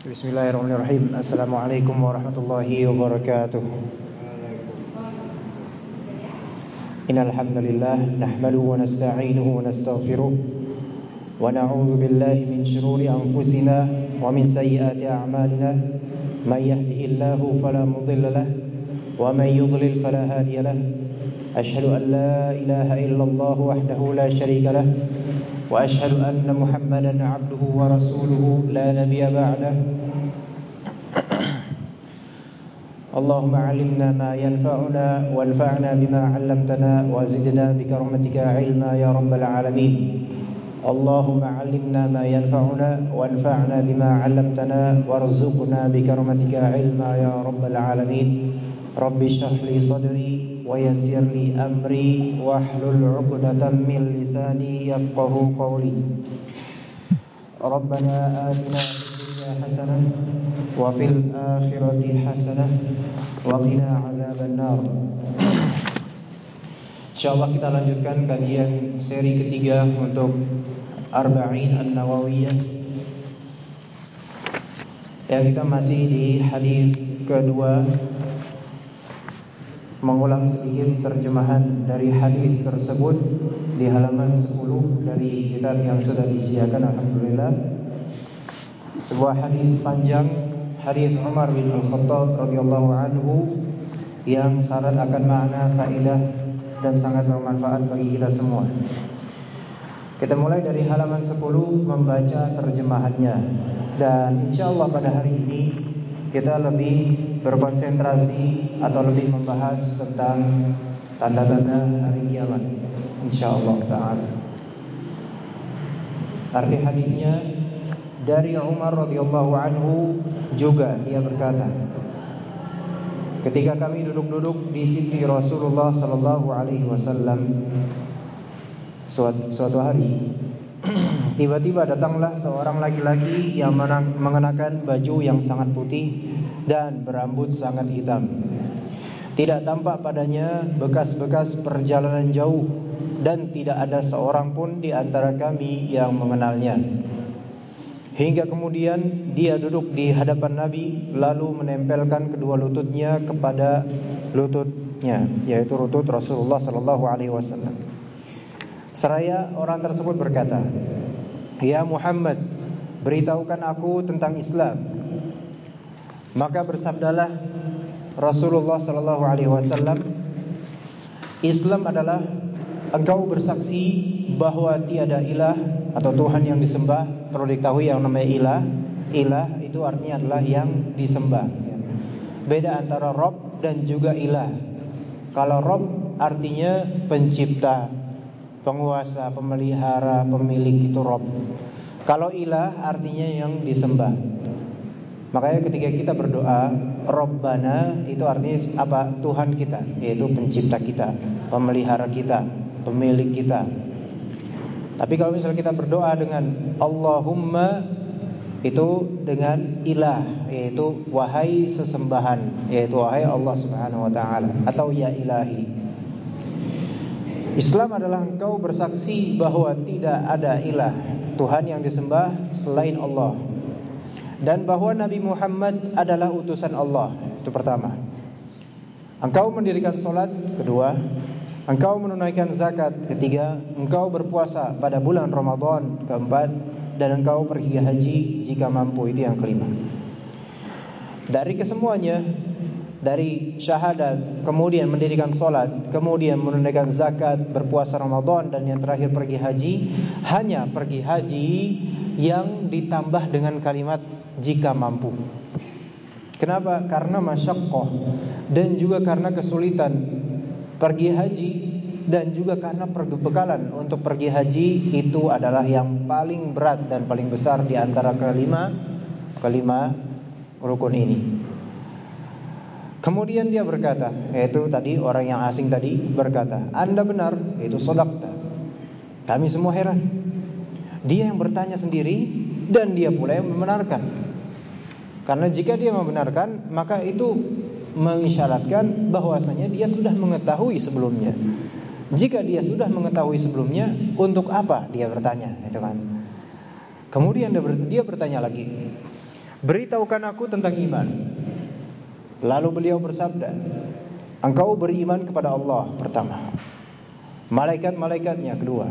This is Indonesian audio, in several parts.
Bismillahirrahmanirrahim Assalamualaikum warahmatullahi wabarakatuh Innalhamdulillah Nahmaduhu wa nasta'inuhu wa nastaghfiruh Wa na'udhu billahi min syururi anfusina Wa min sayyati a'malina Man yahdihillahu falamudillalah Wa man yudlil falahadiyalah Ashhadu an la ilaha illallah wahdahu la sharika lah وأشهد أن محمدا عبده ورسوله. لا نبي بعده. اللهم علمنا ما ينفعنا وانفعنا بما علمتنا وزدنا بكرمتك علما يا رب العالمين. اللهم علمنا ما ينفعنا وانفعنا بما علمتنا وارزقنا بكرمتك علما يا رب العالمين. رب اشرح لي صدري ويسر لي أمري واحلل عقدة من لساني يفقه قولي ربنا آتنا في الدنيا حسنة وفي الآخرة حسنة وقنا عذاب النار Insyaallah kita lanjutkan kajian seri ketiga untuk Arba'in An-Nawawiyah Yang kita masih di hadis kedua mengulang sedikit terjemahan dari hadis tersebut di halaman 10 dari kitab yang sudah disediakan alhamdulillah. Sebuah hadis panjang hadis Umar bin Al-Khattab radhiyallahu anhu yang syarat akan makna faedah dan sangat bermanfaat bagi kita semua. Kita mulai dari halaman 10 membaca terjemahannya dan insyaallah pada hari ini kita lebih berkonsentrasi atau lebih membahas tentang tanda-tanda hari kiamat insyaallah taala. Arti hadisnya dari Umar radhiyallahu anhu juga dia berkata Ketika kami duduk-duduk di sisi Rasulullah sallallahu alaihi wasallam suatu hari Tiba-tiba datanglah seorang laki-laki yang mengenakan baju yang sangat putih dan berambut sangat hitam. Tidak tampak padanya bekas-bekas perjalanan jauh dan tidak ada seorang pun di antara kami yang mengenalnya. Hingga kemudian dia duduk di hadapan Nabi lalu menempelkan kedua lututnya kepada lututnya yaitu lutut Rasulullah sallallahu alaihi wasallam. Seraya orang tersebut berkata, Ya Muhammad, beritahukan aku tentang Islam. Maka bersabdalah Rasulullah sallallahu alaihi wasallam, Islam adalah engkau bersaksi bahwa tiada ilah atau Tuhan yang disembah. Perlu diketahui yang namanya ilah, ilah itu artinya adalah yang disembah. Beda antara Rob dan juga ilah. Kalau Rob artinya pencipta, penguasa, pemelihara, pemilik itu Rob. Kalau ilah artinya yang disembah. Makanya ketika kita berdoa, Robbana itu artinya apa? Tuhan kita, yaitu pencipta kita, pemelihara kita, pemilik kita. Tapi kalau misalnya kita berdoa dengan Allahumma itu dengan ilah, yaitu wahai sesembahan, yaitu wahai Allah Subhanahu wa taala atau ya ilahi. Islam adalah engkau bersaksi bahwa tidak ada ilah Tuhan yang disembah selain Allah dan bahwa Nabi Muhammad adalah utusan Allah. Itu pertama. Engkau mendirikan solat kedua, engkau menunaikan zakat ketiga, engkau berpuasa pada bulan Ramadan keempat dan engkau pergi haji jika mampu itu yang kelima. Dari kesemuanya dari syahadat, kemudian mendirikan solat, kemudian menunaikan zakat, berpuasa Ramadan dan yang terakhir pergi haji, hanya pergi haji yang ditambah dengan kalimat jika mampu. Kenapa? Karena masyakoh dan juga karena kesulitan pergi haji dan juga karena perbekalan untuk pergi haji itu adalah yang paling berat dan paling besar di antara kelima kelima rukun ini. Kemudian dia berkata, yaitu tadi orang yang asing tadi berkata, Anda benar, itu sodakta. Kami semua heran. Dia yang bertanya sendiri dan dia pula yang membenarkan. Karena jika dia membenarkan, maka itu mengisyaratkan bahwasanya dia sudah mengetahui sebelumnya. Jika dia sudah mengetahui sebelumnya, untuk apa dia bertanya, itu kan? Kemudian dia bertanya lagi, Beritahukan aku tentang iman. Lalu beliau bersabda, engkau beriman kepada Allah pertama. Malaikat-malaikatnya kedua.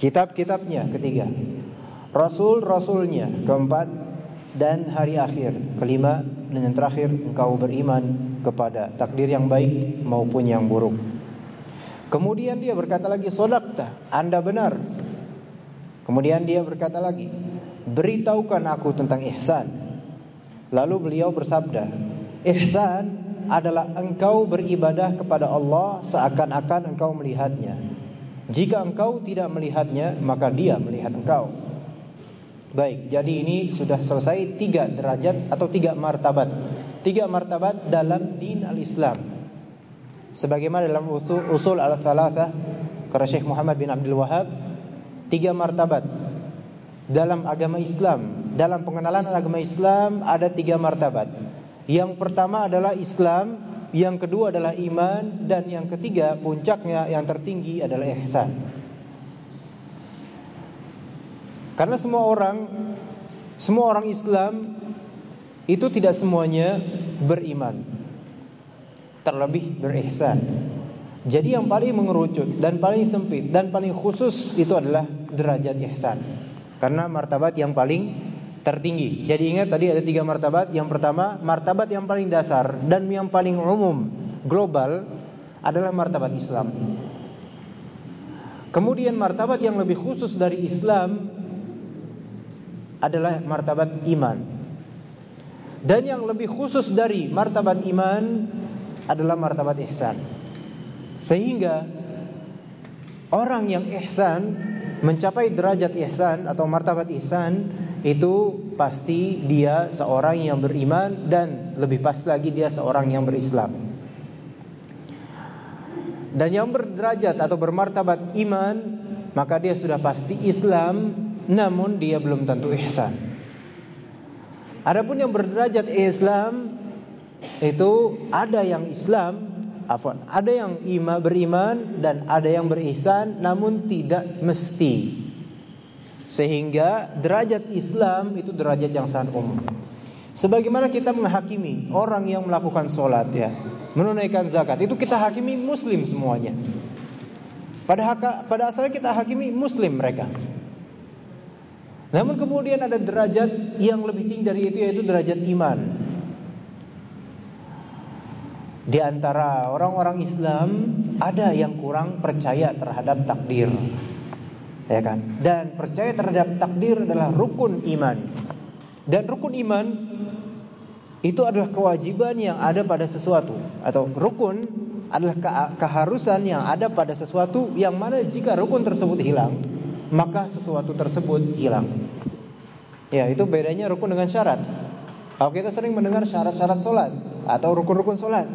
Kitab-kitabnya ketiga. Rasul-rasulnya keempat dan hari akhir kelima dan yang terakhir engkau beriman kepada takdir yang baik maupun yang buruk. Kemudian dia berkata lagi, "Sodakta, Anda benar." Kemudian dia berkata lagi, beritahukan aku tentang ihsan. Lalu beliau bersabda, ihsan adalah engkau beribadah kepada Allah seakan-akan engkau melihatnya. Jika engkau tidak melihatnya, maka dia melihat engkau. Baik, jadi ini sudah selesai tiga derajat atau tiga martabat. Tiga martabat dalam din al-Islam. Sebagaimana dalam usul, usul al-thalatha karena Syekh Muhammad bin Abdul Wahab, tiga martabat dalam agama Islam, dalam pengenalan agama Islam ada tiga martabat. Yang pertama adalah Islam, yang kedua adalah iman, dan yang ketiga puncaknya yang tertinggi adalah ihsan. Karena semua orang, semua orang Islam itu tidak semuanya beriman, terlebih berihsan. Jadi yang paling mengerucut dan paling sempit dan paling khusus itu adalah derajat ihsan. Karena martabat yang paling tertinggi. Jadi ingat tadi ada tiga martabat. Yang pertama, martabat yang paling dasar dan yang paling umum, global adalah martabat Islam. Kemudian martabat yang lebih khusus dari Islam adalah martabat iman. Dan yang lebih khusus dari martabat iman adalah martabat ihsan. Sehingga orang yang ihsan mencapai derajat ihsan atau martabat ihsan itu pasti dia seorang yang beriman dan lebih pas lagi dia seorang yang berislam. Dan yang berderajat atau bermartabat iman maka dia sudah pasti Islam namun dia belum tentu ihsan. Adapun yang berderajat Islam itu ada yang Islam Afwan, ada yang ima beriman dan ada yang berihsan namun tidak mesti. Sehingga derajat Islam itu derajat yang sangat umum. Sebagaimana kita menghakimi orang yang melakukan sholat ya, menunaikan zakat, itu kita hakimi muslim semuanya. Pada hak, pada asalnya kita hakimi muslim mereka. Namun kemudian ada derajat yang lebih tinggi dari itu yaitu derajat iman. Di antara orang-orang Islam ada yang kurang percaya terhadap takdir. Ya kan? Dan percaya terhadap takdir adalah rukun iman. Dan rukun iman itu adalah kewajiban yang ada pada sesuatu atau rukun adalah keharusan yang ada pada sesuatu yang mana jika rukun tersebut hilang, maka sesuatu tersebut hilang. Ya, itu bedanya rukun dengan syarat. Kalau kita sering mendengar syarat-syarat solat atau rukun-rukun solat,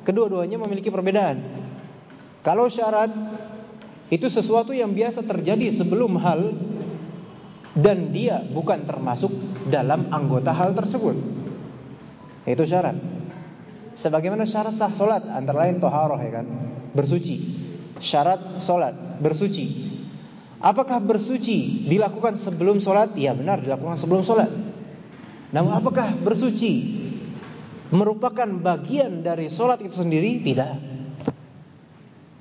Kedua-duanya memiliki perbedaan. Kalau syarat itu sesuatu yang biasa terjadi sebelum hal dan dia bukan termasuk dalam anggota hal tersebut. Itu syarat. Sebagaimana syarat sah solat antara lain toharoh ya kan, bersuci. Syarat solat bersuci. Apakah bersuci dilakukan sebelum solat? Ya benar dilakukan sebelum solat. Namun apakah bersuci merupakan bagian dari sholat itu sendiri? Tidak.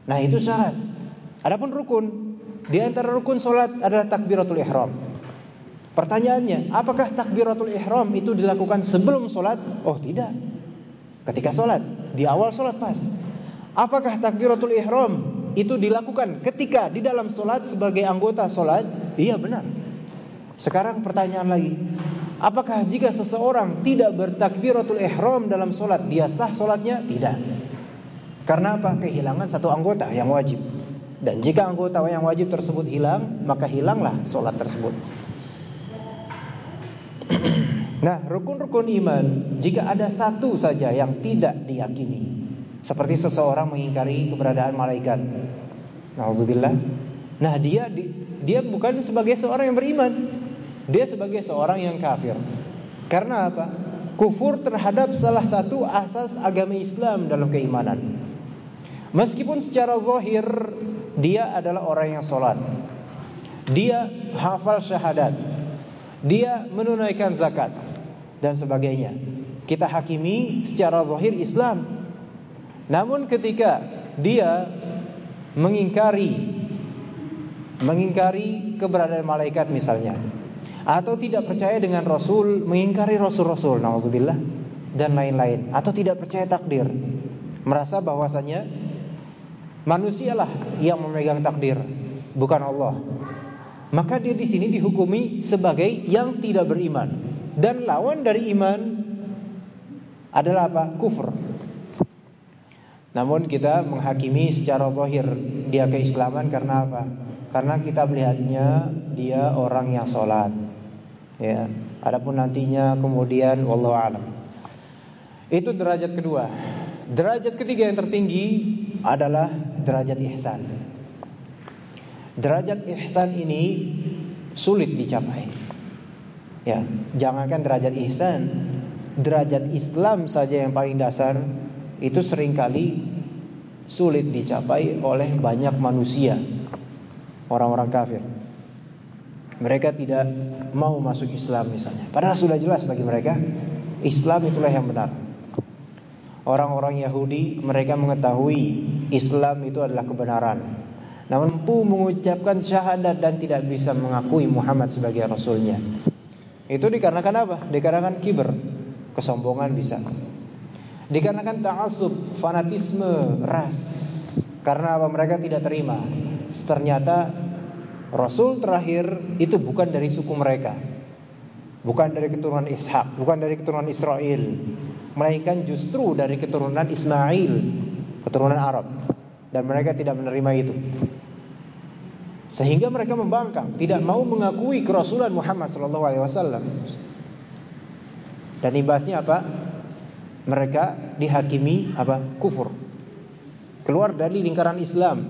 Nah itu syarat. Adapun rukun, di antara rukun sholat adalah takbiratul ihram. Pertanyaannya, apakah takbiratul ihram itu dilakukan sebelum sholat? Oh tidak. Ketika sholat, di awal sholat pas. Apakah takbiratul ihram itu dilakukan ketika di dalam sholat sebagai anggota sholat? Iya benar. Sekarang pertanyaan lagi, Apakah jika seseorang tidak bertakbiratul ihram dalam solat dia sah solatnya? Tidak. Karena apa? Kehilangan satu anggota yang wajib. Dan jika anggota yang wajib tersebut hilang, maka hilanglah solat tersebut. nah, rukun-rukun iman jika ada satu saja yang tidak diyakini, seperti seseorang mengingkari keberadaan malaikat. Alhamdulillah. Nah, dia dia bukan sebagai seorang yang beriman, dia sebagai seorang yang kafir. Karena apa? Kufur terhadap salah satu asas agama Islam dalam keimanan. Meskipun secara zahir dia adalah orang yang sholat, dia hafal syahadat, dia menunaikan zakat, dan sebagainya. Kita hakimi secara zahir Islam. Namun ketika dia mengingkari mengingkari keberadaan malaikat misalnya atau tidak percaya dengan rasul, mengingkari rasul-rasul, dan lain-lain atau tidak percaya takdir. Merasa bahwasanya manusialah yang memegang takdir, bukan Allah. Maka dia di sini dihukumi sebagai yang tidak beriman. Dan lawan dari iman adalah apa? Kufur. Namun kita menghakimi secara zahir dia keislaman karena apa? Karena kita melihatnya dia orang yang sholat. Ya. Adapun nantinya kemudian wallahu alam. Itu derajat kedua. Derajat ketiga yang tertinggi adalah derajat ihsan. Derajat ihsan ini sulit dicapai. Ya, jangankan derajat ihsan, derajat Islam saja yang paling dasar itu sering kali sulit dicapai oleh banyak manusia. Orang-orang kafir. Mereka tidak mau masuk Islam misalnya. Padahal sudah jelas bagi mereka Islam itulah yang benar. Orang-orang Yahudi mereka mengetahui Islam itu adalah kebenaran. Namun mampu mengucapkan syahadat dan tidak bisa mengakui Muhammad sebagai rasulnya. Itu dikarenakan apa? Dikarenakan kiber, kesombongan bisa. Dikarenakan ta'assub, fanatisme, ras. Karena apa? Mereka tidak terima. Ternyata Rasul terakhir itu bukan dari suku mereka. Bukan dari keturunan Ishak, bukan dari keturunan Israel, melainkan justru dari keturunan Ismail, keturunan Arab. Dan mereka tidak menerima itu. Sehingga mereka membangkang, tidak mau mengakui kerasulan Muhammad wasallam. Dan imbasnya apa? Mereka dihakimi apa? Kufur. Keluar dari lingkaran Islam,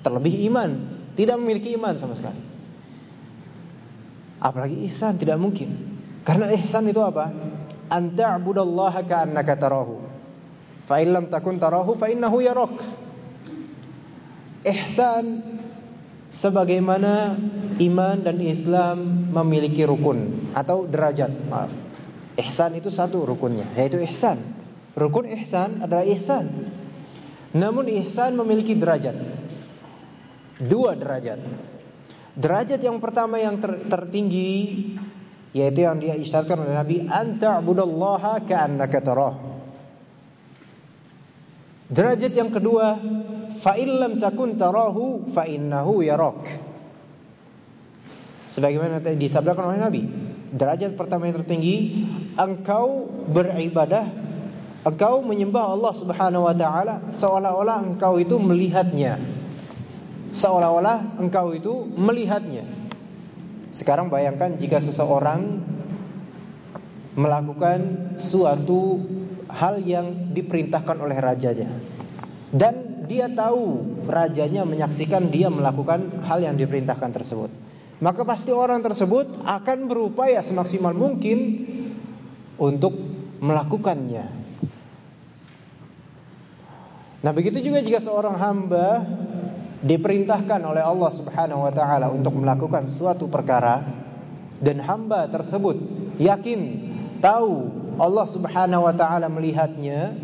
terlebih iman, tidak memiliki iman sama sekali. Apalagi ihsan tidak mungkin. Karena ihsan itu apa? Anta abudallaha ka'annaka tarahu. Fa illam takun tarahu fa innahu yarak. Ihsan sebagaimana iman dan Islam memiliki rukun atau derajat. Maaf. Ihsan itu satu rukunnya, yaitu ihsan. Rukun ihsan adalah ihsan. Namun ihsan memiliki derajat. Dua derajat. Derajat yang pertama yang ter tertinggi yaitu yang dia isyaratkan oleh Nabi anta abudallaha ka'annaka tarah. Derajat yang kedua fa takun tarahu fa yarak. Sebagaimana tadi disabdakan oleh Nabi, derajat pertama yang tertinggi engkau beribadah engkau menyembah Allah Subhanahu wa taala seolah-olah engkau itu melihatnya seolah-olah engkau itu melihatnya. Sekarang bayangkan jika seseorang melakukan suatu hal yang diperintahkan oleh rajanya dan dia tahu rajanya menyaksikan dia melakukan hal yang diperintahkan tersebut. Maka pasti orang tersebut akan berupaya semaksimal mungkin untuk melakukannya. Nah, begitu juga jika seorang hamba diperintahkan oleh Allah Subhanahu wa taala untuk melakukan suatu perkara dan hamba tersebut yakin tahu Allah Subhanahu wa taala melihatnya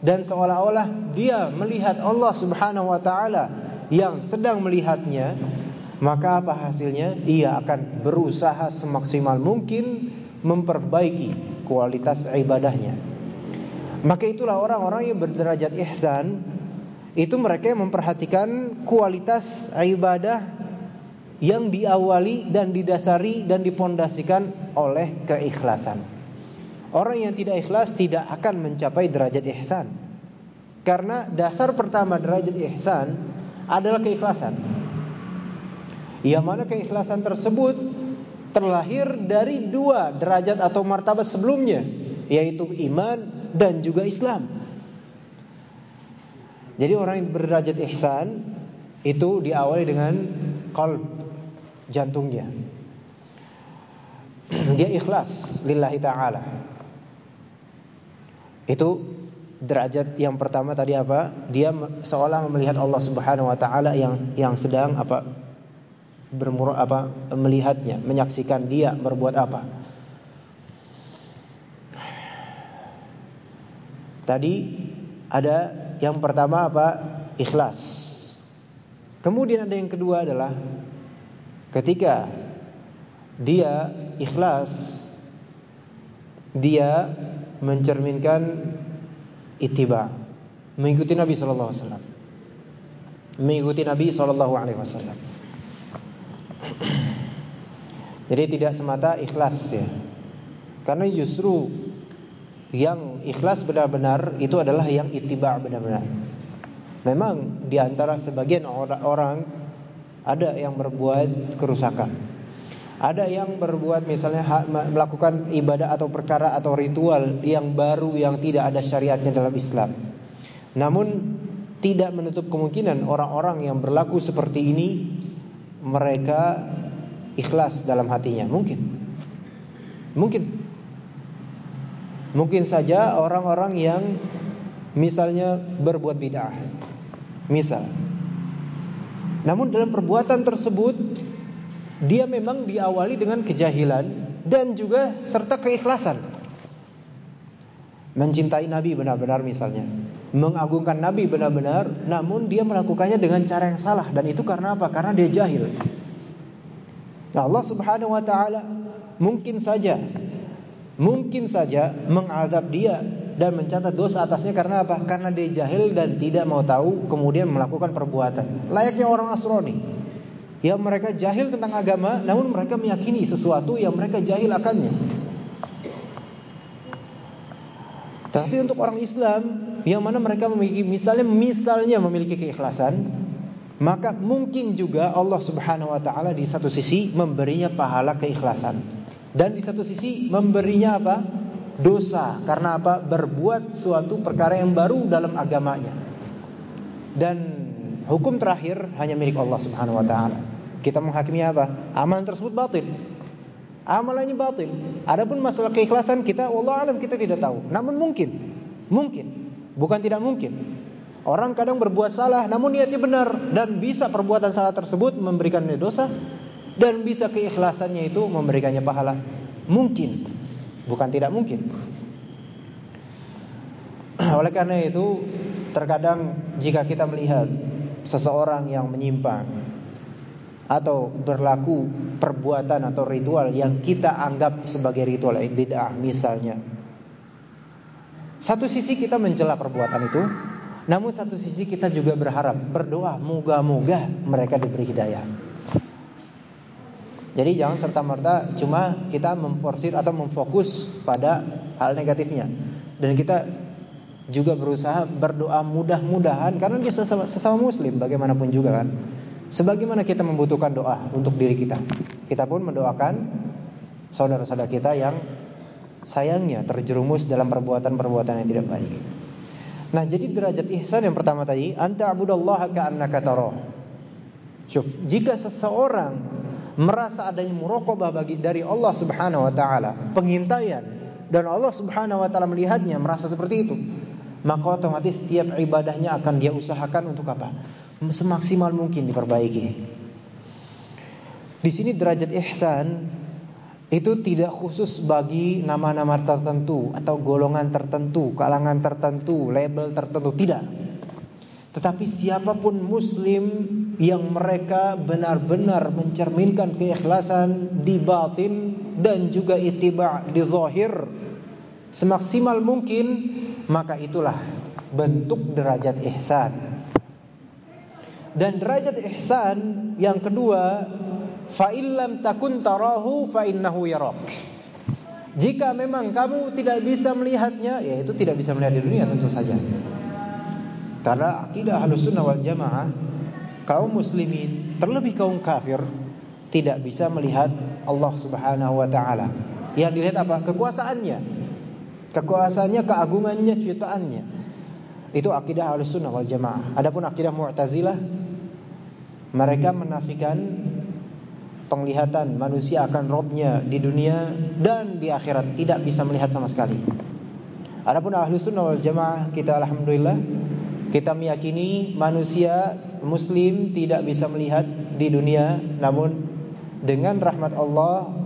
dan seolah-olah dia melihat Allah Subhanahu wa taala yang sedang melihatnya maka apa hasilnya? Ia akan berusaha semaksimal mungkin memperbaiki kualitas ibadahnya. Maka itulah orang-orang yang berderajat ihsan itu mereka memperhatikan kualitas ibadah yang diawali dan didasari dan dipondasikan oleh keikhlasan. Orang yang tidak ikhlas tidak akan mencapai derajat ihsan. Karena dasar pertama derajat ihsan adalah keikhlasan. Yang mana keikhlasan tersebut terlahir dari dua derajat atau martabat sebelumnya, yaitu iman dan juga Islam. Jadi orang yang berderajat ihsan itu diawali dengan qalb jantungnya. Dia ikhlas lillahi taala. Itu derajat yang pertama tadi apa? Dia seolah melihat Allah Subhanahu wa taala yang yang sedang apa bermurah apa melihatnya, menyaksikan dia berbuat apa. Tadi ada yang pertama apa? Ikhlas. Kemudian ada yang kedua adalah ketika dia ikhlas dia mencerminkan ittiba mengikuti Nabi sallallahu alaihi wasallam mengikuti Nabi sallallahu alaihi wasallam jadi tidak semata ikhlas ya karena justru yang ikhlas benar-benar itu adalah yang ittiba benar-benar memang di antara sebagian orang ada yang berbuat kerusakan ada yang berbuat misalnya melakukan ibadah atau perkara atau ritual yang baru yang tidak ada syariatnya dalam Islam. Namun tidak menutup kemungkinan orang-orang yang berlaku seperti ini mereka ikhlas dalam hatinya. Mungkin. Mungkin. Mungkin saja orang-orang yang misalnya berbuat bid'ah. Misal. Namun dalam perbuatan tersebut dia memang diawali dengan kejahilan dan juga serta keikhlasan. Mencintai Nabi benar-benar misalnya, mengagungkan Nabi benar-benar, namun dia melakukannya dengan cara yang salah dan itu karena apa? Karena dia jahil. Nah, Allah Subhanahu wa taala mungkin saja mungkin saja mengadab dia dan mencatat dosa atasnya karena apa? Karena dia jahil dan tidak mau tahu kemudian melakukan perbuatan. Layaknya orang Nasrani yang mereka jahil tentang agama namun mereka meyakini sesuatu yang mereka jahil akannya. Tapi untuk orang Islam yang mana mereka memiliki misalnya misalnya memiliki keikhlasan, maka mungkin juga Allah Subhanahu wa taala di satu sisi memberinya pahala keikhlasan dan di satu sisi memberinya apa? dosa karena apa? berbuat suatu perkara yang baru dalam agamanya. Dan hukum terakhir hanya milik Allah Subhanahu wa taala. Kita menghakimi apa? Amalan tersebut batil. Amalannya batil. Adapun masalah keikhlasan kita, Allah alam kita tidak tahu. Namun mungkin, mungkin, bukan tidak mungkin. Orang kadang berbuat salah, namun niatnya benar dan bisa perbuatan salah tersebut memberikannya dosa dan bisa keikhlasannya itu memberikannya pahala. Mungkin, bukan tidak mungkin. Oleh karena itu, terkadang jika kita melihat seseorang yang menyimpang atau berlaku perbuatan atau ritual yang kita anggap sebagai ritual bid'ah misalnya. Satu sisi kita mencela perbuatan itu, namun satu sisi kita juga berharap, berdoa moga-moga mereka diberi hidayah. Jadi jangan serta-merta cuma kita memforsir atau memfokus pada hal negatifnya. Dan kita juga berusaha berdoa mudah-mudahan karena dia sesama, sesama muslim bagaimanapun juga kan. Sebagaimana kita membutuhkan doa untuk diri kita, kita pun mendoakan saudara-saudara kita yang sayangnya terjerumus dalam perbuatan-perbuatan yang tidak baik. Nah, jadi derajat ihsan yang pertama tadi, anta abudallaha ka'annaka tarah. jika seseorang merasa adanya muraqabah bagi dari Allah Subhanahu wa taala, pengintaian dan Allah Subhanahu wa taala melihatnya, merasa seperti itu, maka otomatis setiap ibadahnya akan dia usahakan untuk apa? semaksimal mungkin diperbaiki. Di sini derajat ihsan itu tidak khusus bagi nama-nama tertentu atau golongan tertentu, kalangan tertentu, label tertentu, tidak. Tetapi siapa pun muslim yang mereka benar-benar mencerminkan keikhlasan di batin dan juga ittiba di zahir semaksimal mungkin, maka itulah bentuk derajat ihsan. Dan derajat ihsan yang kedua, fa illam takun tarahu fa innahu yarak. Jika memang kamu tidak bisa melihatnya, ya itu tidak bisa melihat di dunia tentu saja. Karena akidah Ahlussunnah wal Jamaah kaum muslimin terlebih kaum kafir tidak bisa melihat Allah Subhanahu wa taala. Yang dilihat apa? Kekuasaannya. Kekuasaannya, keagungannya, ciptaannya. Itu akidah Ahlussunnah wal Jamaah. Adapun akidah Mu'tazilah mereka menafikan penglihatan manusia akan robnya di dunia dan di akhirat tidak bisa melihat sama sekali. Adapun ahlu sunnah wal jamaah kita alhamdulillah kita meyakini manusia muslim tidak bisa melihat di dunia. Namun dengan rahmat Allah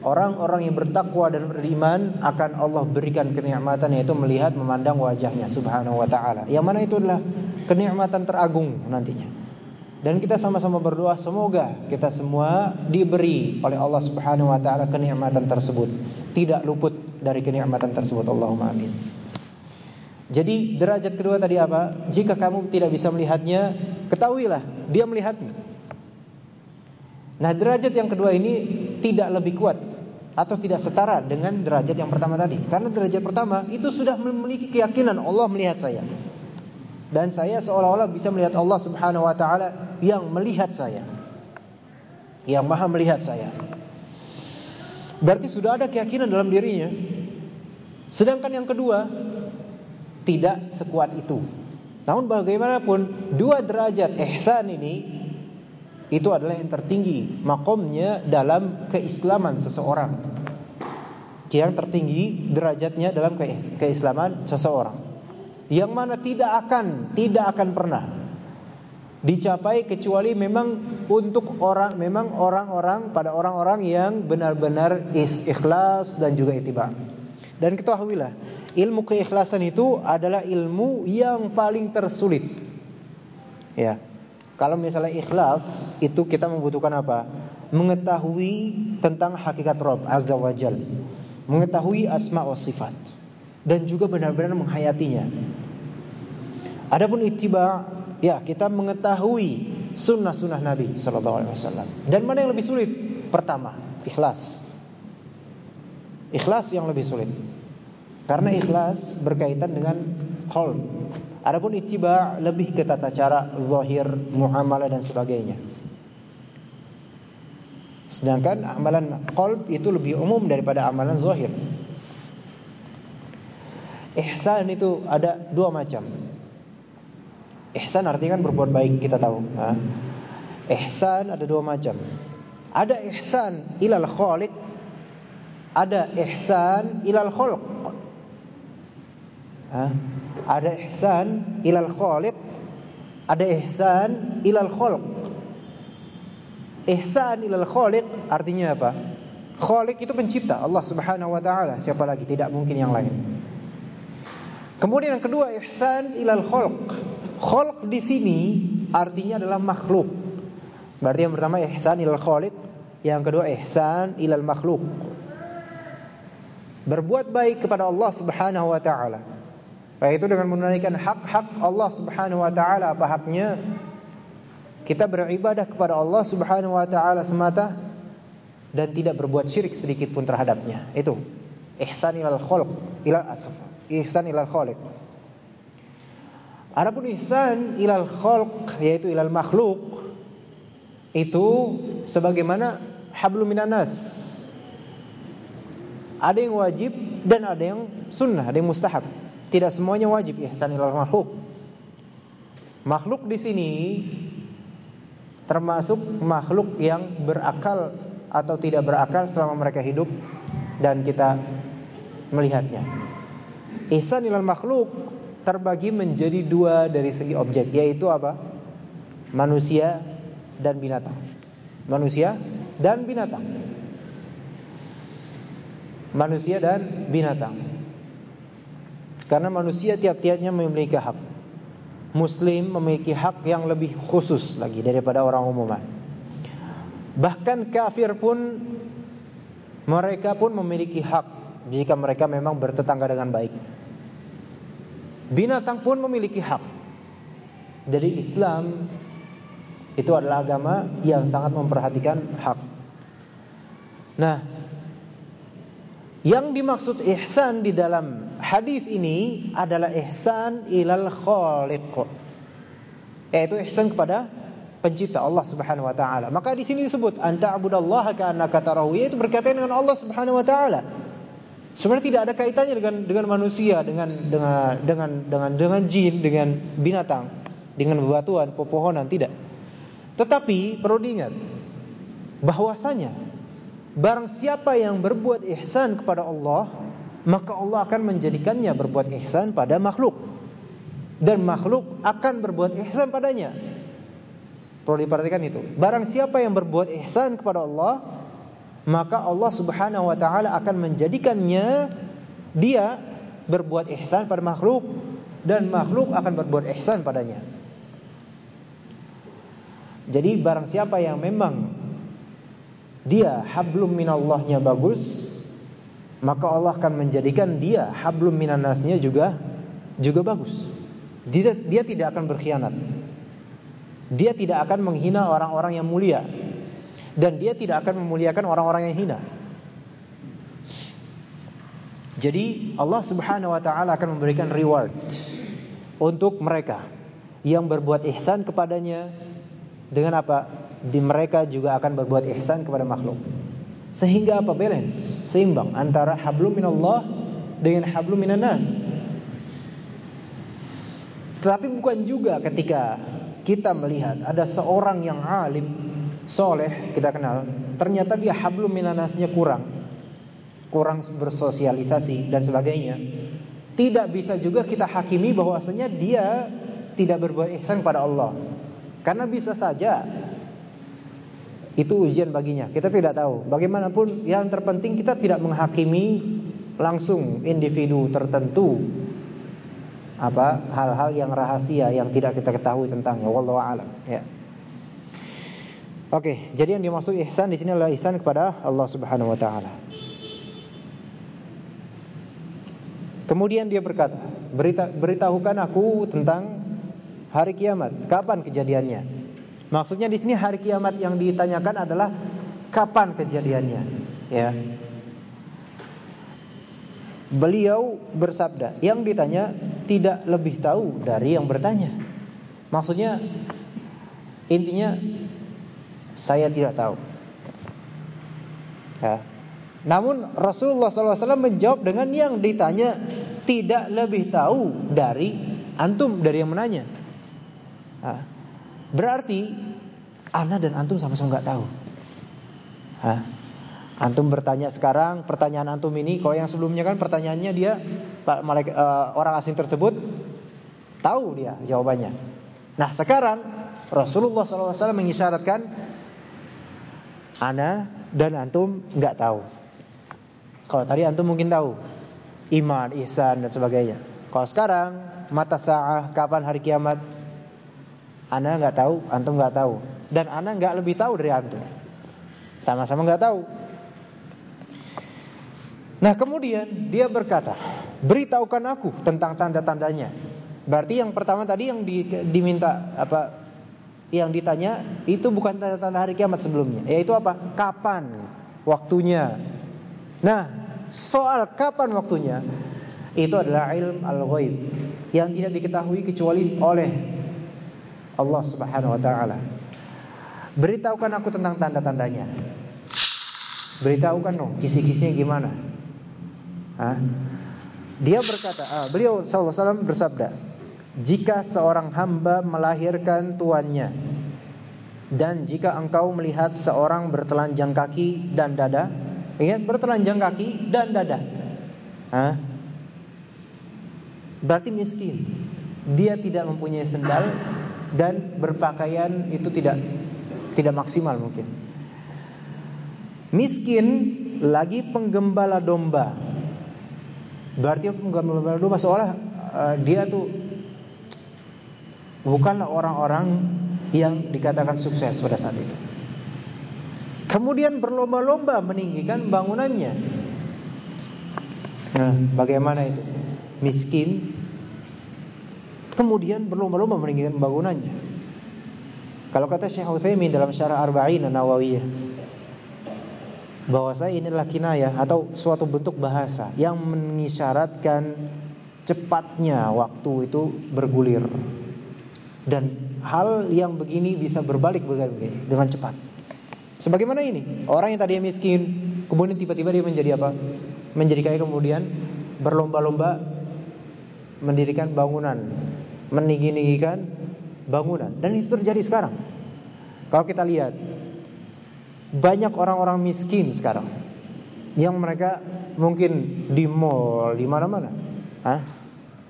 Orang-orang yang bertakwa dan beriman akan Allah berikan kenikmatan yaitu melihat memandang wajahnya. Subhanahu wa ta'ala. Yang mana itu adalah kenikmatan teragung nantinya. Dan kita sama-sama berdoa semoga kita semua diberi oleh Allah subhanahu wa ta'ala kenikmatan tersebut. Tidak luput dari kenikmatan tersebut. Allahumma amin Jadi derajat kedua tadi apa? Jika kamu tidak bisa melihatnya Ketahuilah dia melihatmu Nah derajat yang kedua ini tidak lebih kuat atau tidak setara dengan derajat yang pertama tadi. Karena derajat pertama itu sudah memiliki keyakinan Allah melihat saya. Dan saya seolah-olah bisa melihat Allah Subhanahu wa taala yang melihat saya. Yang Maha melihat saya. Berarti sudah ada keyakinan dalam dirinya. Sedangkan yang kedua tidak sekuat itu. Namun bagaimanapun dua derajat ihsan ini itu adalah yang tertinggi makomnya dalam keislaman seseorang. Yang tertinggi derajatnya dalam keislaman seseorang. Yang mana tidak akan tidak akan pernah dicapai kecuali memang untuk orang memang orang-orang pada orang-orang yang benar-benar ikhlas dan juga itiba dan ketahuilah ilmu keikhlasan itu adalah ilmu yang paling tersulit ya kalau misalnya ikhlas itu kita membutuhkan apa? Mengetahui tentang hakikat Rabb Azza wa Jal. Mengetahui asma wa sifat dan juga benar-benar menghayatinya. Adapun ittiba, ya kita mengetahui sunnah-sunnah Nabi sallallahu alaihi wasallam. Dan mana yang lebih sulit? Pertama, ikhlas. Ikhlas yang lebih sulit. Karena ikhlas berkaitan dengan qalb, Adapun ittiba lebih ke tata cara zahir, muamalah dan sebagainya. Sedangkan amalan qalb itu lebih umum daripada amalan zahir. Ihsan itu ada dua macam. Ihsan artinya kan berbuat baik kita tahu. Ha? Ihsan ada dua macam. Ada ihsan ilal khaliq, ada ihsan ilal khulq. Ada ihsan ilal khaliq, ada ihsan ilal khalq. Ihsan ilal khaliq artinya apa? Khaliq itu pencipta, Allah Subhanahu wa taala, siapa lagi? Tidak mungkin yang lain. Kemudian yang kedua ihsan ilal khalq. Khalq di sini artinya adalah makhluk. Berarti yang pertama ihsan ilal khaliq, yang kedua ihsan ilal makhluk. Berbuat baik kepada Allah Subhanahu wa taala. Yaitu dengan menunaikan hak-hak Allah Subhanahu wa taala apa haknya? Kita beribadah kepada Allah Subhanahu wa taala semata dan tidak berbuat syirik sedikit pun terhadapnya. Itu ihsan ilal khalq, ilal asf. Ihsan ilal khaliq. Adapun ihsan ilal khalq yaitu ilal makhluk itu sebagaimana hablum minanas. Ada yang wajib dan ada yang sunnah, ada yang mustahab. Tidak semuanya wajib ihsan ilal makhluk. Makhluk di sini termasuk makhluk yang berakal atau tidak berakal selama mereka hidup dan kita melihatnya. Ihsan ilal makhluk terbagi menjadi dua dari segi objek yaitu apa? Manusia dan binatang. Manusia dan binatang. Manusia dan binatang. Karena manusia tiap-tiapnya memiliki hak. Muslim memiliki hak yang lebih khusus lagi daripada orang umum. Bahkan kafir pun mereka pun memiliki hak jika mereka memang bertetangga dengan baik. Binatang pun memiliki hak. Jadi Islam itu adalah agama yang sangat memperhatikan hak. Nah, yang dimaksud ihsan di dalam hadis ini adalah ihsan ilal khaliq. Yaitu ihsan kepada pencipta Allah Subhanahu wa taala. Maka di sini disebut anta abudallaha ka'annaka tarahu yaitu berkaitan dengan Allah Subhanahu wa taala. Sebenarnya tidak ada kaitannya dengan dengan manusia, dengan dengan dengan dengan dengan jin, dengan binatang, dengan bebatuan, pepohonan tidak. Tetapi perlu diingat bahwasanya barang siapa yang berbuat ihsan kepada Allah maka Allah akan menjadikannya berbuat ihsan pada makhluk dan makhluk akan berbuat ihsan padanya. Perlu diperhatikan itu. Barang siapa yang berbuat ihsan kepada Allah, maka Allah Subhanahu wa taala akan menjadikannya dia berbuat ihsan pada makhluk dan makhluk akan berbuat ihsan padanya. Jadi barang siapa yang memang dia hablum minallahnya bagus, maka Allah akan menjadikan dia hablum minannasnya juga juga bagus. Dia, dia tidak akan berkhianat. Dia tidak akan menghina orang-orang yang mulia dan dia tidak akan memuliakan orang-orang yang hina. Jadi Allah Subhanahu wa taala akan memberikan reward untuk mereka yang berbuat ihsan kepadanya dengan apa? Di mereka juga akan berbuat ihsan kepada makhluk. Sehingga apa? Balance, seimbang antara hablum minallah dengan hablum minannas. Tetapi bukan juga ketika kita melihat ada seorang yang alim, soleh kita kenal, ternyata dia hablum minanasnya kurang, kurang bersosialisasi dan sebagainya. Tidak bisa juga kita hakimi bahwasanya dia tidak berbuat ihsan kepada Allah. Karena bisa saja itu ujian baginya. Kita tidak tahu. Bagaimanapun yang terpenting kita tidak menghakimi langsung individu tertentu apa hal-hal yang rahasia yang tidak kita ketahui tentangnya wallahu alam ya Oke, jadi yang dimaksud ihsan di sini adalah ihsan kepada Allah Subhanahu wa taala. Kemudian dia berkata, Berita, beritahukan aku tentang hari kiamat. Kapan kejadiannya? Maksudnya di sini hari kiamat yang ditanyakan adalah kapan kejadiannya, ya. Beliau bersabda, yang ditanya tidak lebih tahu dari yang bertanya. Maksudnya intinya saya tidak tahu. Ya. Namun Rasulullah SAW menjawab dengan yang ditanya tidak lebih tahu dari antum dari yang menanya. Nah, berarti ana dan antum sama-sama nggak tahu. Hah? Antum bertanya sekarang, pertanyaan antum ini, kalau yang sebelumnya kan pertanyaannya dia malaikat, uh, orang asing tersebut tahu dia jawabannya. Nah sekarang Rasulullah SAW mengisyaratkan, ana dan antum nggak tahu. Kalau tadi antum mungkin tahu, iman, ihsan dan sebagainya. Kalau sekarang mata sa'ah, kapan hari kiamat? Ana nggak tahu, antum nggak tahu, dan ana nggak lebih tahu dari antum. Sama-sama nggak tahu. Nah kemudian dia berkata, beritahukan aku tentang tanda-tandanya. Berarti yang pertama tadi yang di, diminta apa? Yang ditanya itu bukan tanda-tanda hari kiamat sebelumnya, yaitu apa? Kapan waktunya? Nah, soal kapan waktunya itu adalah ilm al-ghaib yang tidak diketahui kecuali oleh Allah Subhanahu wa taala. Beritahukan aku tentang tanda-tandanya. Beritahukan dong kisi-kisinya gimana? Hah? Dia berkata, ah, beliau sallallahu bersabda, jika seorang hamba melahirkan tuannya dan jika engkau melihat seorang bertelanjang kaki dan dada, ingat bertelanjang kaki dan dada, Hah? berarti miskin. Dia tidak mempunyai sendal dan berpakaian itu tidak tidak maksimal mungkin. Miskin lagi penggembala domba Berarti penggembala domba seolah uh, dia tuh bukanlah orang-orang yang dikatakan sukses pada saat itu. Kemudian berlomba-lomba meninggikan bangunannya. Nah, bagaimana itu? Miskin. Kemudian berlomba-lomba meninggikan bangunannya. Kalau kata Syekh Utsaimin dalam Syarah Arba'in An-Nawawiyah, bahwa saya inilah kinayah atau suatu bentuk bahasa yang mengisyaratkan cepatnya waktu itu bergulir dan hal yang begini bisa berbalik dengan cepat. Sebagaimana ini orang yang tadinya miskin kemudian tiba-tiba dia menjadi apa? Menjadi kaya kemudian berlomba-lomba mendirikan bangunan, meninggi-ninggikan bangunan dan itu terjadi sekarang. Kalau kita lihat banyak orang-orang miskin sekarang yang mereka mungkin di mall, di mana-mana.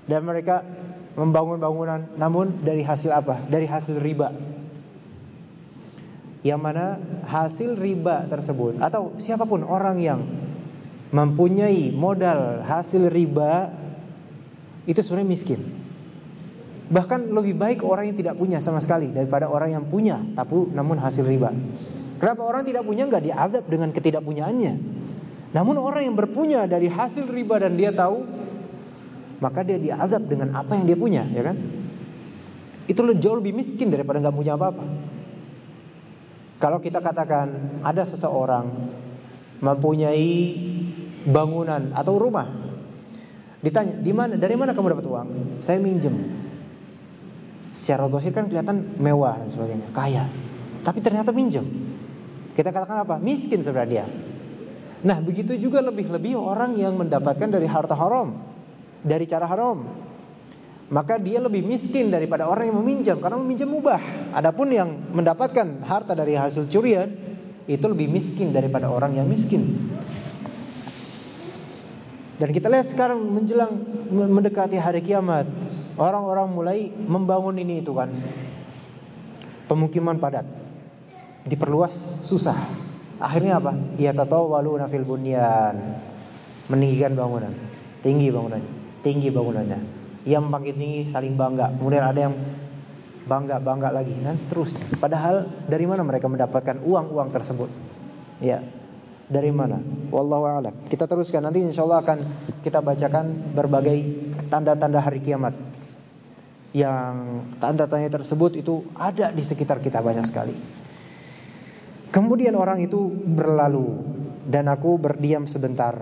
Dan mereka membangun bangunan namun dari hasil apa? Dari hasil riba. yang mana hasil riba tersebut atau siapa pun orang yang mempunyai modal hasil riba itu sebenarnya miskin. Bahkan lebih baik orang yang tidak punya sama sekali daripada orang yang punya tapi namun hasil riba. Kenapa orang tidak punya nggak diadab dengan ketidakpunyaannya? Namun orang yang berpunya dari hasil riba dan dia tahu, maka dia diazab dengan apa yang dia punya, ya kan? Itu jauh lebih miskin daripada nggak punya apa-apa. Kalau kita katakan ada seseorang mempunyai bangunan atau rumah, ditanya di mana, dari mana kamu dapat uang? Saya minjem. Secara zahir kan kelihatan mewah dan sebagainya, kaya. Tapi ternyata minjem. Kita katakan apa? Miskin sebenarnya dia. Nah, begitu juga lebih-lebih orang yang mendapatkan dari harta haram, dari cara haram maka dia lebih miskin daripada orang yang meminjam karena meminjam mubah. Adapun yang mendapatkan harta dari hasil curian itu lebih miskin daripada orang yang miskin. Dan kita lihat sekarang menjelang mendekati hari kiamat, orang-orang mulai membangun ini itu kan. Pemukiman padat. Diperluas susah. Akhirnya apa? Ya tatawaluna fil bunyan. Meninggikan bangunan. Tinggi bangunannya. Tinggi bangunannya yang makin tinggi saling bangga. Kemudian ada yang bangga-bangga lagi dan seterusnya. Padahal dari mana mereka mendapatkan uang-uang tersebut? Ya. Dari mana? Wallahu a'lam. Kita teruskan nanti insyaallah akan kita bacakan berbagai tanda-tanda hari kiamat. Yang tanda-tanda tersebut itu ada di sekitar kita banyak sekali. Kemudian orang itu berlalu dan aku berdiam sebentar.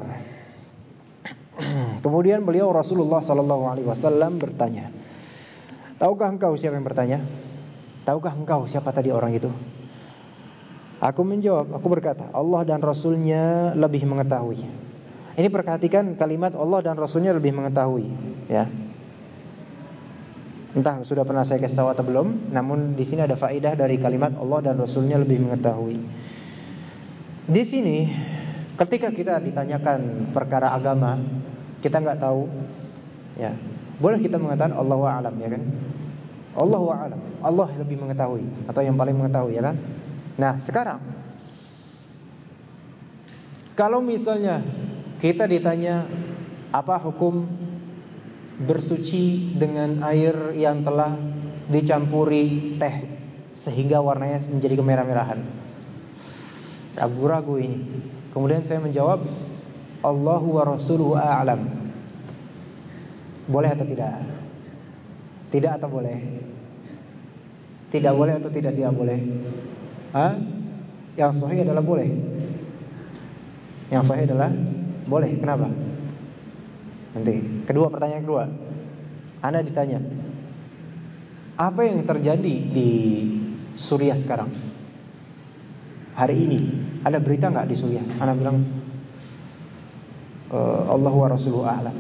Kemudian beliau Rasulullah Sallallahu Alaihi Wasallam bertanya, tahukah engkau siapa yang bertanya? Tahukah engkau siapa tadi orang itu? Aku menjawab, aku berkata, Allah dan Rasulnya lebih mengetahui. Ini perhatikan kalimat Allah dan Rasulnya lebih mengetahui, ya. Entah sudah pernah saya kasih tahu atau belum, namun di sini ada faedah dari kalimat Allah dan Rasulnya lebih mengetahui. Di sini, ketika kita ditanyakan perkara agama, kita nggak tahu, ya boleh kita mengatakan Allah alam ya kan? Allah alam, Allah lebih mengetahui atau yang paling mengetahui ya kan? Nah sekarang kalau misalnya kita ditanya apa hukum bersuci dengan air yang telah dicampuri teh sehingga warnanya menjadi kemerah-merahan. Ragu-ragu ini. Kemudian saya menjawab Allahu wa rasuluhu a'lam. Boleh atau tidak? Tidak atau boleh? Tidak boleh atau tidak tidak boleh? Hah? Yang sahih adalah boleh. Yang sahih adalah boleh. Kenapa? Nanti. Kedua pertanyaan kedua. Anda ditanya, apa yang terjadi di Suriah sekarang? Hari ini ada berita nggak di Suriah? Anda bilang uh, Allah wa Rasuluhu a'lam.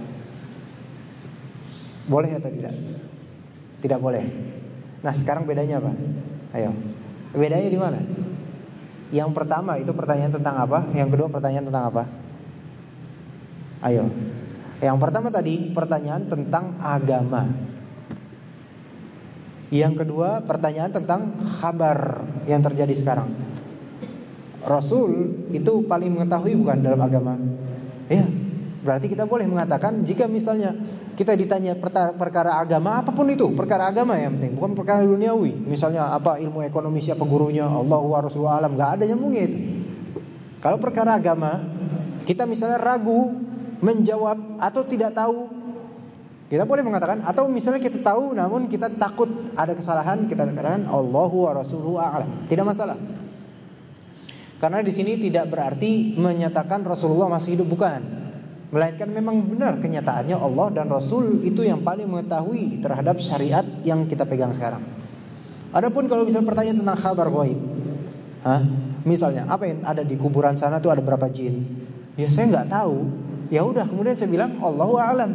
Boleh atau tidak? Tidak boleh. Nah, sekarang bedanya apa? Ayo. Bedanya di mana? Yang pertama itu pertanyaan tentang apa? Yang kedua pertanyaan tentang apa? Ayo. Yang pertama tadi pertanyaan tentang agama. Yang kedua pertanyaan tentang kabar yang terjadi sekarang. Rasul itu paling mengetahui bukan dalam agama? Ya, berarti kita boleh mengatakan jika misalnya kita ditanya perkara agama apa pun itu, perkara agama yang penting, bukan perkara duniawi. Misalnya apa ilmu ekonomi siapa gurunya, Allah wa Rasulullah alam, enggak ada nyambungnya itu. Kalau perkara agama, kita misalnya ragu menjawab atau tidak tahu, kita boleh mengatakan atau misalnya kita tahu namun kita takut ada kesalahan, kita katakan Allahu wa Rasulullah alam. Tidak masalah. Karena di sini tidak berarti menyatakan Rasulullah masih hidup bukan. Melainkan memang benar kenyataannya Allah dan Rasul itu yang paling mengetahui terhadap syariat yang kita pegang sekarang. Adapun kalau misalnya pertanyaan tentang kabar gaib. Misalnya apa yang ada di kuburan sana tuh ada berapa jin? Ya saya nggak tahu. Ya udah kemudian saya bilang Allahu a'lam.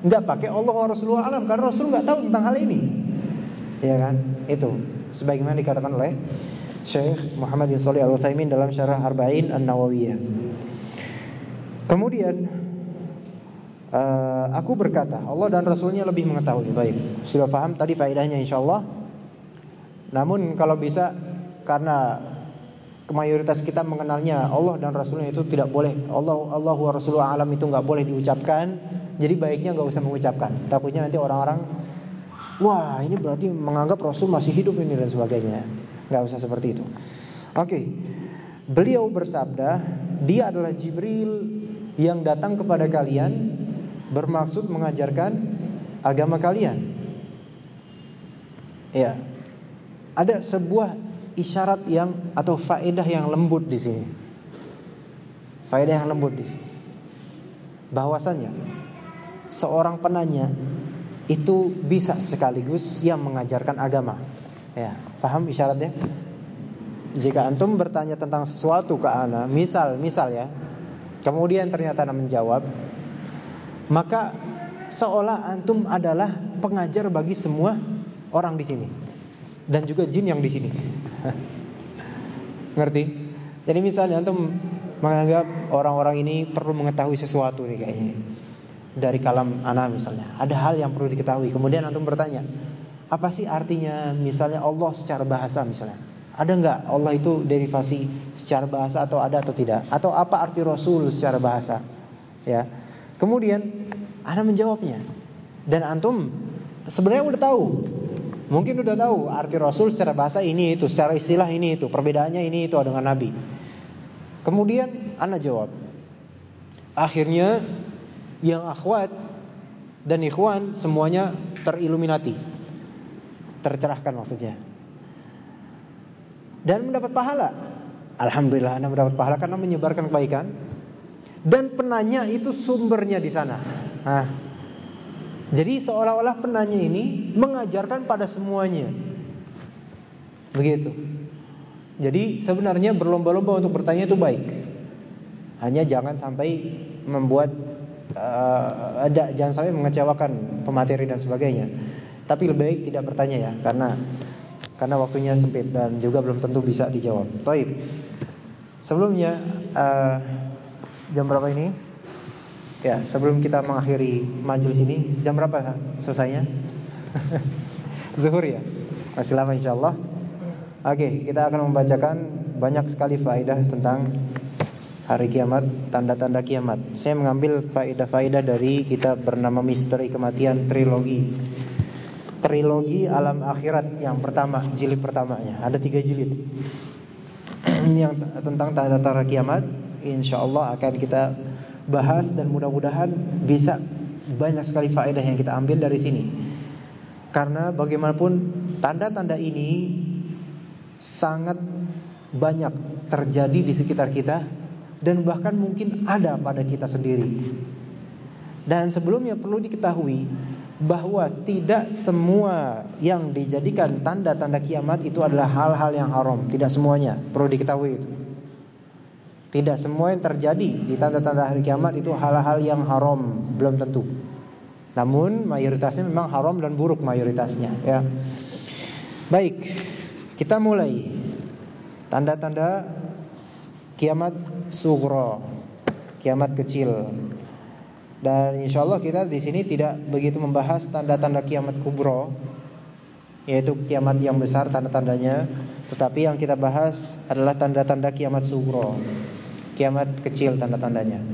Enggak pakai Allah wa Rasulullah alam karena Rasul nggak tahu tentang hal ini. Ya kan? Itu sebagaimana dikatakan oleh Syekh Muhammad bin Shalih Al Utsaimin dalam Syarah Arba'in An-Nawawiyah. Kemudian uh, aku berkata, Allah dan Rasulnya lebih mengetahui. Baik, sudah paham tadi faedahnya insyaallah. Namun kalau bisa karena mayoritas kita mengenalnya Allah dan Rasulnya itu tidak boleh. Allah Allah wa Rasulullah alam itu nggak boleh diucapkan. Jadi baiknya nggak usah mengucapkan. Takutnya nanti orang-orang wah ini berarti menganggap Rasul masih hidup ini dan sebagainya. Nggak usah seperti itu. Oke. Okay. beliau bersabda dia adalah Jibril yang datang kepada kalian bermaksud mengajarkan agama kalian. Ya. Ada sebuah isyarat yang atau faedah yang lembut di sini. Faedah yang lembut di sini. Bahwasanya seorang penanya itu bisa sekaligus yang mengajarkan agama. Ya, paham isyaratnya? Jika antum bertanya tentang sesuatu ke ana, misal misal ya, kemudian ternyata ana menjawab, maka seolah antum adalah pengajar bagi semua orang di sini dan juga jin yang di sini. Ngerti? Jadi misalnya antum menganggap orang-orang ini perlu mengetahui sesuatu nih kayaknya. Dari kalam anak misalnya, ada hal yang perlu diketahui. Kemudian antum bertanya, apa sih artinya misalnya Allah secara bahasa misalnya? Ada nggak Allah itu derivasi secara bahasa atau ada atau tidak? Atau apa arti Rasul secara bahasa? Ya. Kemudian Anda menjawabnya. Dan antum sebenarnya udah tahu Mungkin udah tahu arti Rasul secara bahasa ini itu, secara istilah ini itu, perbedaannya ini itu dengan Nabi. Kemudian Anda jawab. Akhirnya yang akhwat dan ikhwan semuanya teriluminati. Tercerahkan maksudnya. Dan mendapat pahala. Alhamdulillah Anda mendapat pahala karena menyebarkan kebaikan. Dan penanya itu sumbernya di sana. Nah, jadi seolah-olah penanya ini mengajarkan pada semuanya. Begitu. Jadi sebenarnya berlomba-lomba untuk bertanya itu baik. Hanya jangan sampai membuat uh, ada jangan sampai mengecewakan pemateri dan sebagainya. Tapi lebih baik tidak bertanya ya karena karena waktunya sempit dan juga belum tentu bisa dijawab. Taib. Sebelumnya uh, jam berapa ini? Ya, sebelum kita mengakhiri majelis ini, jam berapa selesainya? Zuhur ya? Masih lama insyaallah. Oke, kita akan membacakan banyak sekali faedah tentang hari kiamat, tanda-tanda kiamat. Saya mengambil faedah-faedah dari kitab bernama Misteri Kematian Trilogi. Trilogi Alam Akhirat yang pertama, jilid pertamanya. Ada tiga jilid. yang tentang tanda-tanda kiamat, insyaallah akan kita bahas dan mudah-mudahan bisa banyak sekali faedah yang kita ambil dari sini. Karena bagaimanapun tanda-tanda ini sangat banyak terjadi di sekitar kita dan bahkan mungkin ada pada kita sendiri. Dan sebelumnya perlu diketahui bahwa tidak semua yang dijadikan tanda-tanda kiamat itu adalah hal-hal yang haram, tidak semuanya. Perlu diketahui itu. Tidak semua yang terjadi di tanda-tanda hari kiamat itu hal-hal yang haram, belum tentu. Namun mayoritasnya memang haram dan buruk mayoritasnya, ya. Baik, kita mulai. Tanda-tanda kiamat sugro, kiamat kecil. Dan insya Allah kita di sini tidak begitu membahas tanda-tanda kiamat kubro, yaitu kiamat yang besar tanda-tandanya, tetapi yang kita bahas adalah tanda-tanda kiamat sugro kiamat kecil tanda-tandanya.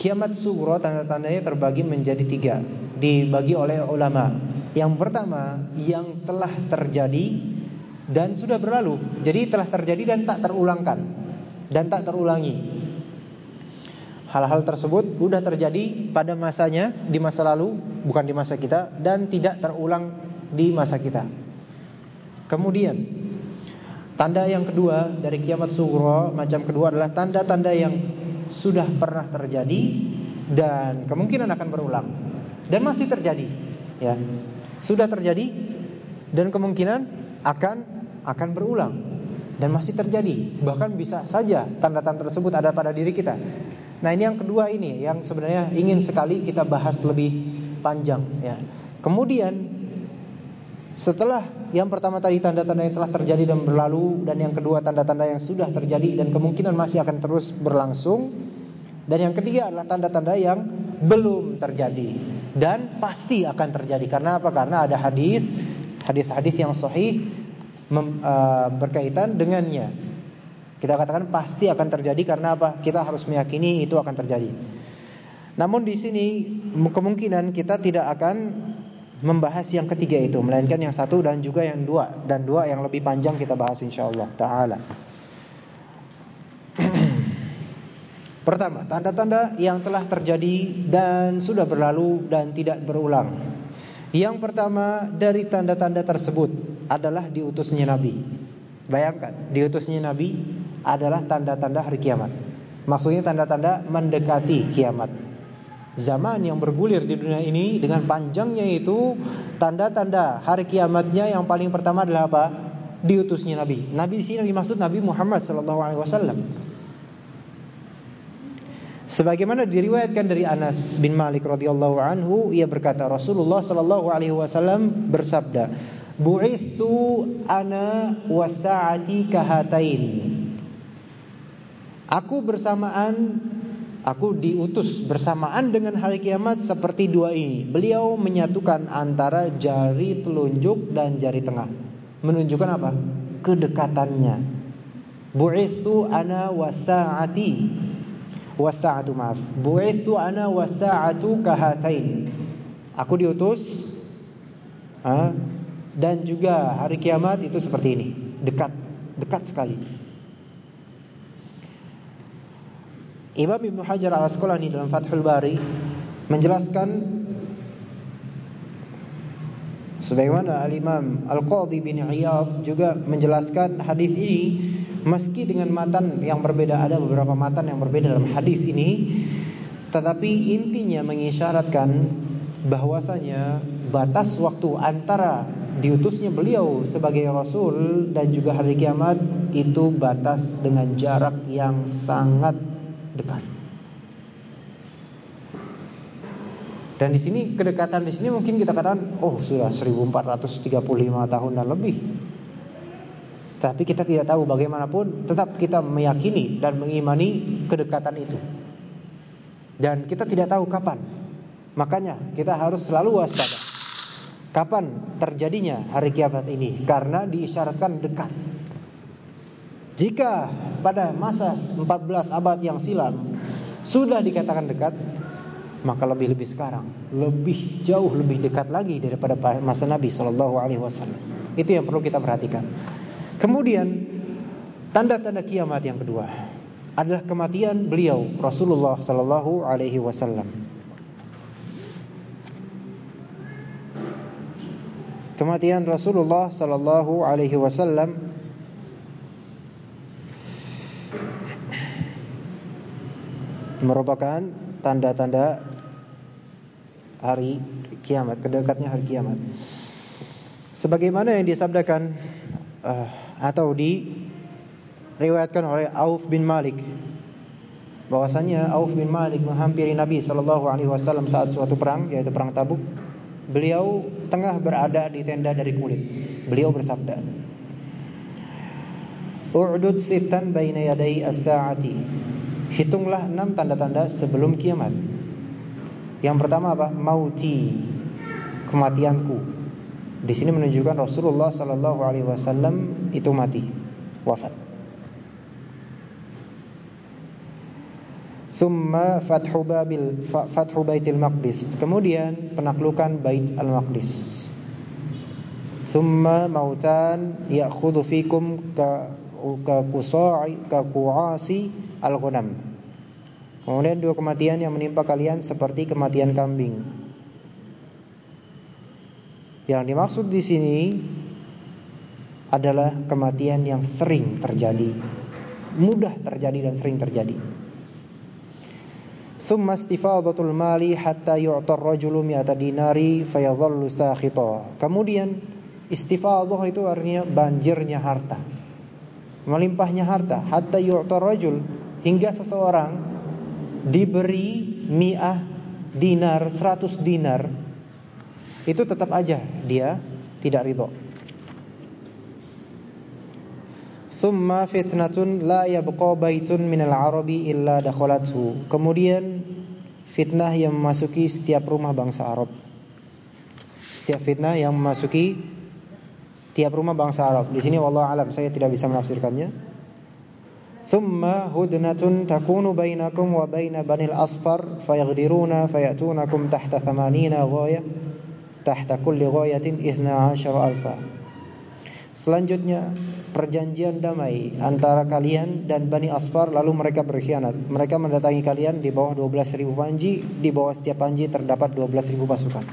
Kiamat sugro tanda-tandanya terbagi menjadi tiga, dibagi oleh ulama. Yang pertama yang telah terjadi dan sudah berlalu, jadi telah terjadi dan tak terulangkan dan tak terulangi. Hal-hal tersebut sudah terjadi pada masanya di masa lalu, bukan di masa kita dan tidak terulang di masa kita. Kemudian Tanda yang kedua dari kiamat sugro macam kedua adalah tanda-tanda yang sudah pernah terjadi dan kemungkinan akan berulang dan masih terjadi ya. Sudah terjadi dan kemungkinan akan akan berulang dan masih terjadi. Bahkan bisa saja tanda-tanda tersebut ada pada diri kita. Nah, ini yang kedua ini yang sebenarnya ingin sekali kita bahas lebih panjang ya. Kemudian setelah yang pertama tadi tanda-tanda yang telah terjadi dan berlalu dan yang kedua tanda-tanda yang sudah terjadi dan kemungkinan masih akan terus berlangsung dan yang ketiga adalah tanda-tanda yang belum terjadi dan pasti akan terjadi karena apa? Karena ada hadis hadis-hadis yang sahih mem, uh, berkaitan dengannya Kita katakan pasti akan terjadi karena apa? Kita harus meyakini itu akan terjadi. Namun di sini kemungkinan kita tidak akan membahas yang ketiga itu, melainkan yang satu dan juga yang dua dan dua yang lebih panjang kita bahas insyaallah taala. Pertama, tanda-tanda yang telah terjadi dan sudah berlalu dan tidak berulang. Yang pertama dari tanda-tanda tersebut adalah diutusnya Nabi. Bayangkan, diutusnya Nabi adalah tanda-tanda hari kiamat. Maksudnya tanda-tanda mendekati kiamat. Zaman yang bergulir di dunia ini dengan panjangnya itu tanda-tanda hari kiamatnya yang paling pertama adalah apa? Diutusnya Nabi. Nabi di sini dimaksud Nabi Muhammad sallallahu alaihi wasallam. Sebagaimana diriwayatkan dari Anas bin Malik radhiyallahu anhu, ia berkata Rasulullah sallallahu alaihi wasallam bersabda, "Bu'ithu ana wasa'ati kahatain." Aku bersamaan Aku diutus bersamaan dengan hari kiamat seperti dua ini. Beliau menyatukan antara jari telunjuk dan jari tengah. Menunjukkan apa? Kedekatannya. Bu'ithu ana wasa'ati. Wasa'atu maaf. Bu'ithu ana wasa'atu kahatain. Aku diutus dan juga hari kiamat itu seperti ini. Dekat, dekat sekali. Imam Ibn Hajar al-Asqalani dalam Fathul Bari menjelaskan sebagaimana al-Imam Al-Qadhi bin Iyad juga menjelaskan hadis ini meski dengan matan yang berbeda ada beberapa matan yang berbeda dalam hadis ini tetapi intinya mengisyaratkan bahwasanya batas waktu antara diutusnya beliau sebagai rasul dan juga hari kiamat itu batas dengan jarak yang sangat dekat. Dan di sini kedekatan di sini mungkin kita katakan oh sudah 1435 tahun dan lebih. Tapi kita tidak tahu bagaimanapun tetap kita meyakini dan mengimani kedekatan itu. Dan kita tidak tahu kapan. Makanya kita harus selalu waspada. Kapan terjadinya hari kiamat ini? Karena diisyaratkan dekat. Jika pada masa 14 abad yang silam sudah dikatakan dekat, maka lebih-lebih sekarang, lebih jauh lebih dekat lagi daripada masa Nabi Shallallahu Alaihi Wasallam. Itu yang perlu kita perhatikan. Kemudian tanda-tanda kiamat yang kedua adalah kematian beliau Rasulullah Shallallahu Alaihi Wasallam. Kematian Rasulullah Shallallahu Alaihi Wasallam merupakan tanda-tanda hari kiamat, kedekatnya hari kiamat. Sebagaimana yang disabdakan uh, atau diriwayatkan oleh Auf bin Malik bahwasanya Auf bin Malik menghampiri Nabi sallallahu alaihi wasallam saat suatu perang yaitu perang Tabuk. Beliau tengah berada di tenda dari kulit. Beliau bersabda, "U'dud sitan baina yaday as-sa'ati." Hitunglah enam tanda-tanda sebelum kiamat. Yang pertama apa? Mauti, kematianku. Di sini menunjukkan Rasulullah Wasallam itu mati, wafat. Thumma fathu babil fathu baitil maqdis. Kemudian penaklukan bait al-maqdis. Thumma mautan ya'khudhu fikum ka ka kusa'i ka ku'asi al-ghanam. Kemudian dua kematian yang menimpa kalian seperti kematian kambing. Yang dimaksud di sini adalah kematian yang sering terjadi, mudah terjadi dan sering terjadi. Thumma istifadatul mali hatta. Kemudian istifadah itu artinya banjirnya harta. Melimpahnya harta hatta yu'tar rajul hingga seseorang diberi mi'ah dinar, seratus dinar itu tetap aja dia tidak ridho. Thumma fitnatun la yabqa baitun minal arabi illa dakhalathu. Kemudian fitnah yang memasuki setiap rumah bangsa Arab. Setiap fitnah yang memasuki tiap rumah bangsa Arab. Di sini wallahu alam saya tidak bisa menafsirkannya. Thumma hudnatun takunu bainakum wa baina banil asfar fayaghdiruna fayatunakum tahta thamanina ghaya tahta kulli ghayatin 12 alfa. Selanjutnya perjanjian damai antara kalian dan Bani Asfar lalu mereka berkhianat. Mereka mendatangi kalian di bawah 12.000 panji, di bawah setiap panji terdapat 12.000 pasukan.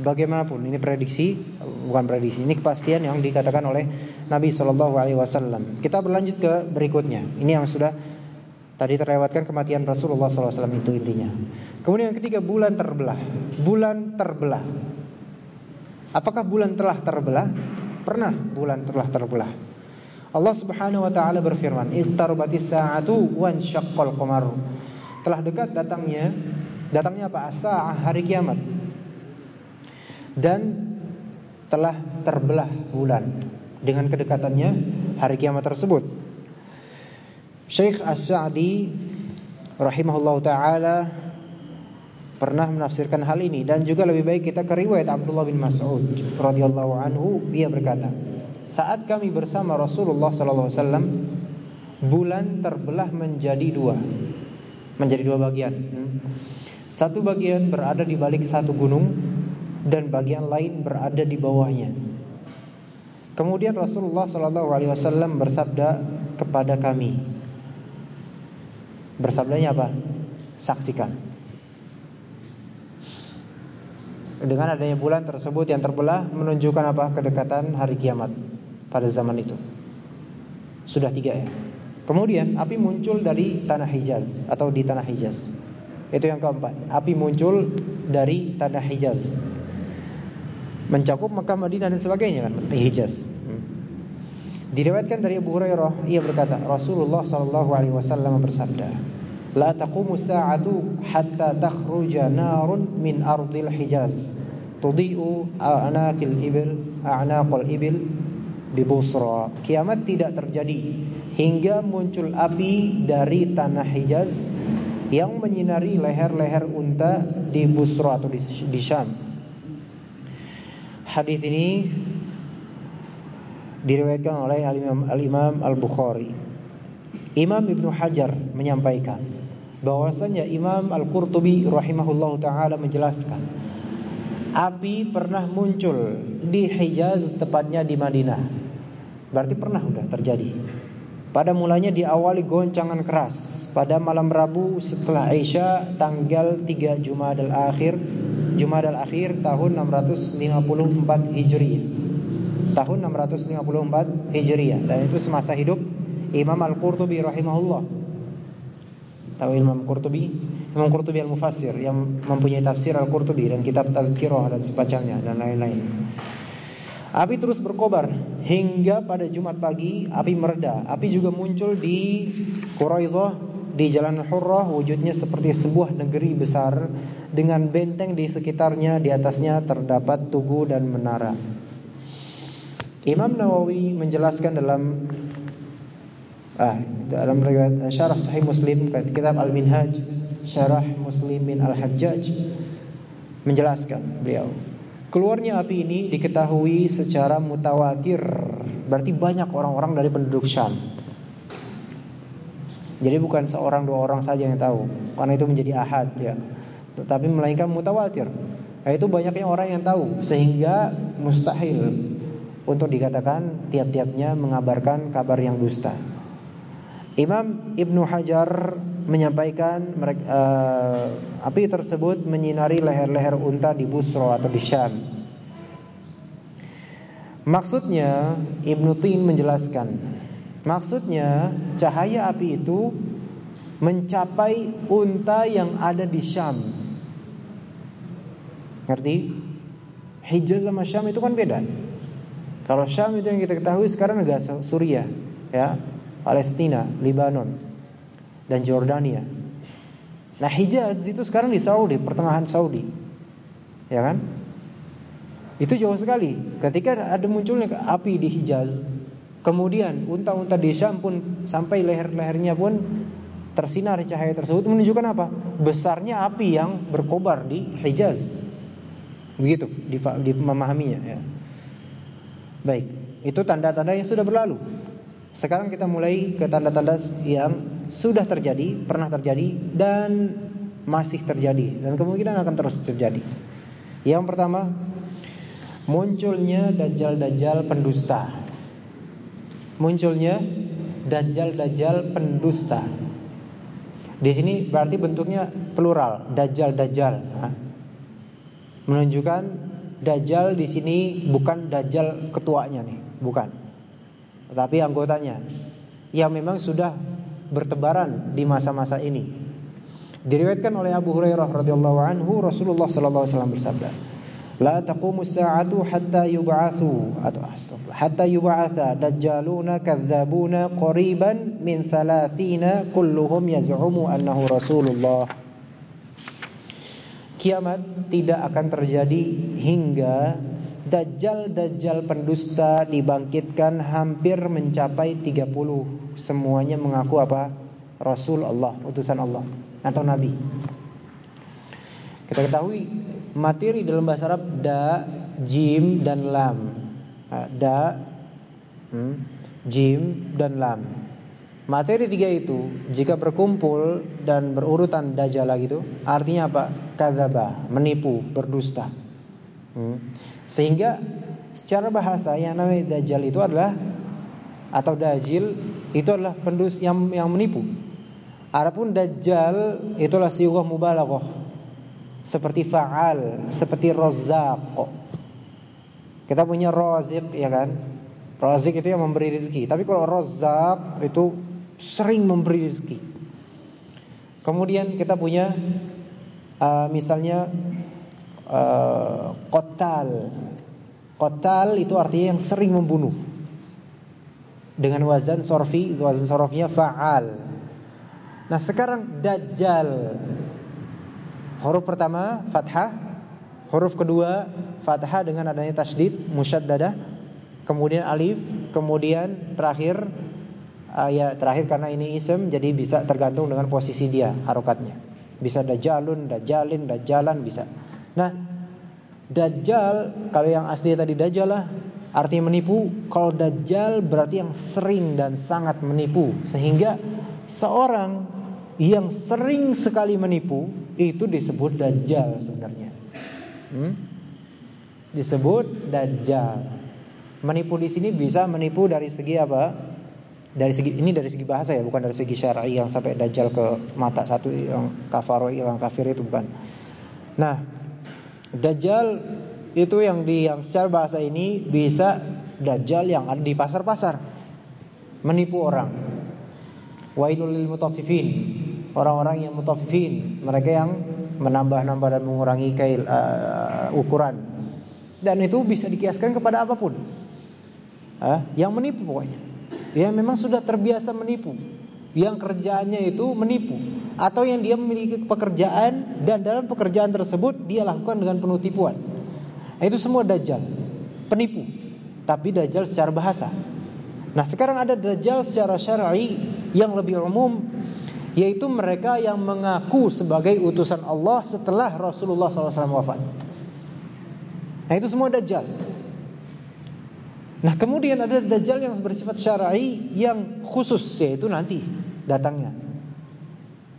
Bagaimanapun ini prediksi bukan prediksi, ini kepastian yang dikatakan oleh Nabi Shallallahu alaihi wasallam. Kita berlanjut ke berikutnya. Ini yang sudah tadi terlewatkan kematian Rasulullah SAW itu intinya. Kemudian yang ketiga bulan terbelah. Bulan terbelah. Apakah bulan telah terbelah? Pernah bulan telah terbelah. Allah Subhanahu wa taala berfirman, "Iqtarabatis sa'atu wan syaqqal qamar." Telah dekat datangnya datangnya apa? As-sa'ah hari kiamat dan telah terbelah bulan dengan kedekatannya hari kiamat tersebut. Syekh As-Sa'di rahimahullah taala pernah menafsirkan hal ini. Dan juga lebih baik kita ke riwayat Abdullah bin Mas'ud radhiyallahu anhu. Dia berkata saat kami bersama Rasulullah sallallahu alaihi wasallam bulan terbelah menjadi dua. Menjadi dua bagian. Satu bagian berada di balik satu gunung dan bagian lain berada di bawahnya. Kemudian Rasulullah Shallallahu Alaihi Wasallam bersabda kepada kami, bersabdanya apa? Saksikan. Dengan adanya bulan tersebut yang terbelah menunjukkan apa? Kedekatan hari kiamat pada zaman itu. Sudah tiga ya. Kemudian api muncul dari tanah Hijaz atau di tanah Hijaz. Itu yang keempat. Api muncul dari tanah Hijaz mencakup Mekah, Madinah dan sebagainya kan, Hijaz. Hmm. Diriwayatkan dari Abu Hurairah, ia berkata, Rasulullah sallallahu alaihi wasallam bersabda, "La taqumu sa'atu hatta takhruja narun min ardil Hijaz, tudhi'u a'naqil ibil, a'naqal ibil di Busra." Kiamat tidak terjadi hingga muncul api dari tanah Hijaz yang menyinari leher-leher unta di Busra atau di, di Syam. Hadis ini diriwayatkan oleh Al-Imam Al-Bukhari. Imam Ibnu Hajar menyampaikan bahwasanya Imam Al-Qurtubi rahimahullahu taala menjelaskan api pernah muncul di Hijaz tepatnya di Madinah. Berarti pernah sudah terjadi. Pada mulanya diawali goncangan keras pada malam Rabu setelah Aisyah tanggal 3 Jumadil Akhir Jumadal Akhir tahun 654 Hijriah. Tahun 654 Hijriah dan itu semasa hidup Imam Al-Qurtubi rahimahullah. Tahu Imam Qurtubi? Imam Qurtubi Al-Mufassir yang mempunyai tafsir Al-Qurtubi dan kitab Tadhkirah dan sebagainya dan lain-lain. Api terus berkobar hingga pada Jumat pagi api mereda. Api juga muncul di Quraidah di Jalan Al-Hurrah wujudnya seperti sebuah negeri besar dengan benteng di sekitarnya di atasnya terdapat tugu dan menara. Imam Nawawi menjelaskan dalam ah dalam riwayat syarah Sahih Muslim kitab Al-Minhaj Syarah Muslim bin Al-Hajjaj menjelaskan beliau keluarnya api ini diketahui secara mutawatir berarti banyak orang-orang dari penduduk Syam jadi bukan seorang dua orang saja yang tahu karena itu menjadi ahad ya tetapi melainkan mutawatir. Yaitu banyaknya orang yang tahu sehingga mustahil untuk dikatakan tiap-tiapnya mengabarkan kabar yang dusta. Imam Ibnu Hajar menyampaikan mereka, uh, api tersebut menyinari leher-leher unta di Busro atau di Syam. Maksudnya Ibnu Tin menjelaskan, maksudnya cahaya api itu mencapai unta yang ada di Syam. Ngerti? Hijaz sama Syam itu kan beda. Kalau Syam itu yang kita ketahui sekarang negara Suriah, ya, Palestina, Lebanon, dan Jordania. Nah Hijaz itu sekarang di Saudi, pertengahan Saudi, ya kan? Itu jauh sekali. Ketika ada munculnya api di Hijaz, kemudian unta-unta di Syam pun sampai leher-lehernya pun tersinar cahaya tersebut menunjukkan apa? Besarnya api yang berkobar di Hijaz. Begitu memahaminya ya. Baik, itu tanda-tanda yang sudah berlalu. Sekarang kita mulai ke tanda-tanda yang sudah terjadi, pernah terjadi dan masih terjadi dan kemungkinan akan terus terjadi. Yang pertama, munculnya dajjal-dajjal pendusta. Munculnya dajjal-dajjal pendusta. Di sini berarti bentuknya plural, dajjal-dajjal. Menunjukkan dajjal di sini bukan dajjal ketuanya nih, bukan. Tetapi anggotanya yang memang sudah bertebaran di masa-masa ini. Diriwayatkan oleh Abu Hurairah radhiyallahu anhu Rasulullah sallallahu alaihi wasallam bersabda, "La taqumu as-sa'atu hatta yub'atsu atau astagfirullah, hatta yub'atsa dajjaluna kadzabuna qariban min 30 kulluhum yaz'umu annahu Rasulullah." Kiamat tidak akan terjadi hingga Dajjal-dajjal pendusta dibangkitkan hampir mencapai 30 Semuanya mengaku apa? Rasul Allah, utusan Allah atau nabi. Kita ketahui materi dalam bahasa Arab da, jim dan lam. Da, hmm, jim dan lam. Materi tiga itu jika berkumpul dan berurutan dajjal gitu, artinya apa? Kadzaba, menipu, berdusta. Hmm. Sehingga secara bahasa yang namanya dajjal itu adalah atau dajil itu adalah pendus yang yang menipu. Adapun dajjal itulah sighah mubalaghah. Seperti fa'al, seperti razzaq. Kita punya razik ya kan? Razik itu yang memberi rezeki. Tapi kalau razzaq itu sering memberi rezeki. Kemudian kita punya uh, misalnya uh, kotal. Kotal itu artinya yang sering membunuh. Dengan wazan sorfi, wazan sorofnya fa'al. Nah sekarang Dajjal. Huruf pertama Fathah. Huruf kedua Fathah dengan adanya tasdid Musyaddadah. Kemudian alif Kemudian terakhir uh, Ya terakhir karena ini ism Jadi bisa tergantung dengan posisi dia Harokatnya. Bisa Dajjalun, Dajjalin, Dajjalan bisa. Nah Dajjal Kalau yang asli tadi Dajjal lah Artinya menipu Kalau Dajjal berarti yang sering dan sangat menipu Sehingga Seorang yang sering sekali menipu itu disebut dajjal sebenarnya. Hmm? Disebut dajjal. Menipu di sini bisa menipu dari segi apa? Dari segi ini dari segi bahasa ya, bukan dari segi syar'i yang sampai dajjal ke mata satu yang kafaro yang kafir itu bukan. Nah, dajjal itu yang di yang secara bahasa ini bisa dajjal yang ada di pasar-pasar menipu orang. Wailul lil mutaffifin orang-orang yang mutaffifin, mereka yang menambah-nambah dan mengurangi kail uh, ukuran. Dan itu bisa dikiaskan kepada apa pun. Uh, yang menipu pokoknya. Yang memang sudah terbiasa menipu. Yang kerjaannya itu menipu atau yang dia memiliki pekerjaan dan dalam pekerjaan tersebut dia lakukan dengan penuh tipuan. Nah, itu semua dajjal, penipu. Tapi dajjal secara bahasa. Nah, sekarang ada dajjal secara syar'i yang lebih umum yaitu mereka yang mengaku sebagai utusan Allah setelah Rasulullah SAW wafat. Nah itu semua dajjal. Nah kemudian ada dajjal yang bersifat syar'i yang khusus yaitu nanti datangnya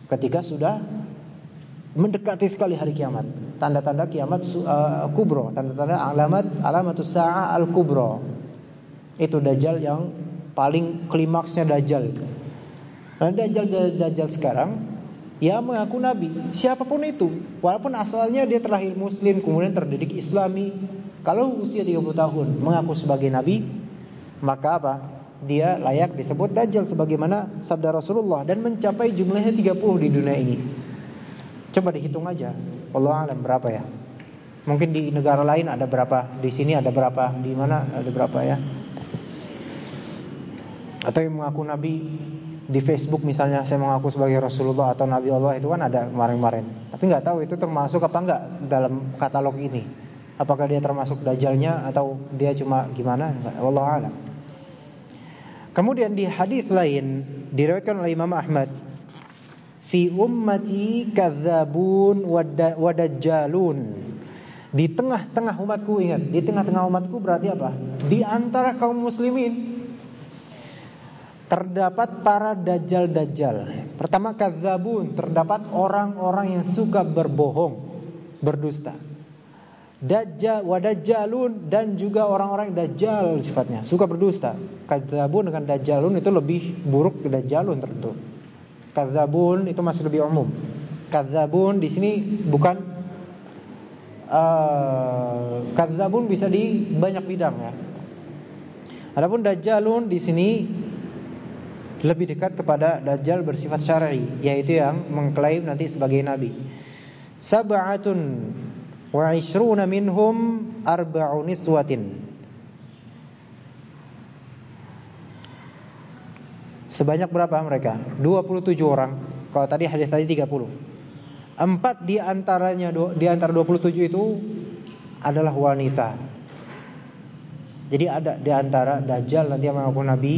ketika sudah mendekati sekali hari kiamat. Tanda-tanda kiamat uh, kubro, tanda-tanda alamat alamatus sa'ah al-kubro. Itu dajjal yang paling klimaksnya dajjal. Nah, dajjal dajjal sekarang ya mengaku nabi, siapa pun itu, walaupun asalnya dia terlahir muslim kemudian terdidik islami, kalau usia 30 tahun mengaku sebagai nabi, maka apa? Dia layak disebut dajjal sebagaimana sabda Rasulullah dan mencapai jumlahnya 30 di dunia ini. Coba dihitung aja. Allah alam berapa ya? Mungkin di negara lain ada berapa, di sini ada berapa, di mana ada berapa ya? Atau yang mengaku nabi di Facebook misalnya saya mengaku sebagai Rasulullah atau Nabi Allah itu kan ada kemarin-kemarin. Tapi nggak tahu itu termasuk apa enggak dalam katalog ini. Apakah dia termasuk dajalnya atau dia cuma gimana? Allah alam. Kemudian di hadis lain diriwayatkan oleh Imam Ahmad fi ummati kadzabun wadajjalun. Di tengah-tengah umatku ingat, di tengah-tengah umatku berarti apa? Di antara kaum muslimin terdapat para dajjal-dajjal. Pertama kadzabun, terdapat orang-orang yang suka berbohong, berdusta. Dajjal wadajjalun dan juga orang-orang dajjal sifatnya, suka berdusta. Kadzabun dengan dajjalun itu lebih buruk dajjalun tentu. Kadzabun itu masih lebih umum. Kadzabun di sini bukan uh, kadzabun bisa di banyak bidang ya. Adapun dajjalun di sini lebih dekat kepada dajjal bersifat syar'i, yaitu yang mengklaim nanti sebagai nabi. Sab'atun wa ishruna minhum arba'u niswatin. Sebanyak berapa mereka? 27 orang. Kalau tadi hadis tadi 30. Empat di antaranya di antara 27 itu adalah wanita. Jadi ada di antara dajjal nanti yang mengaku nabi,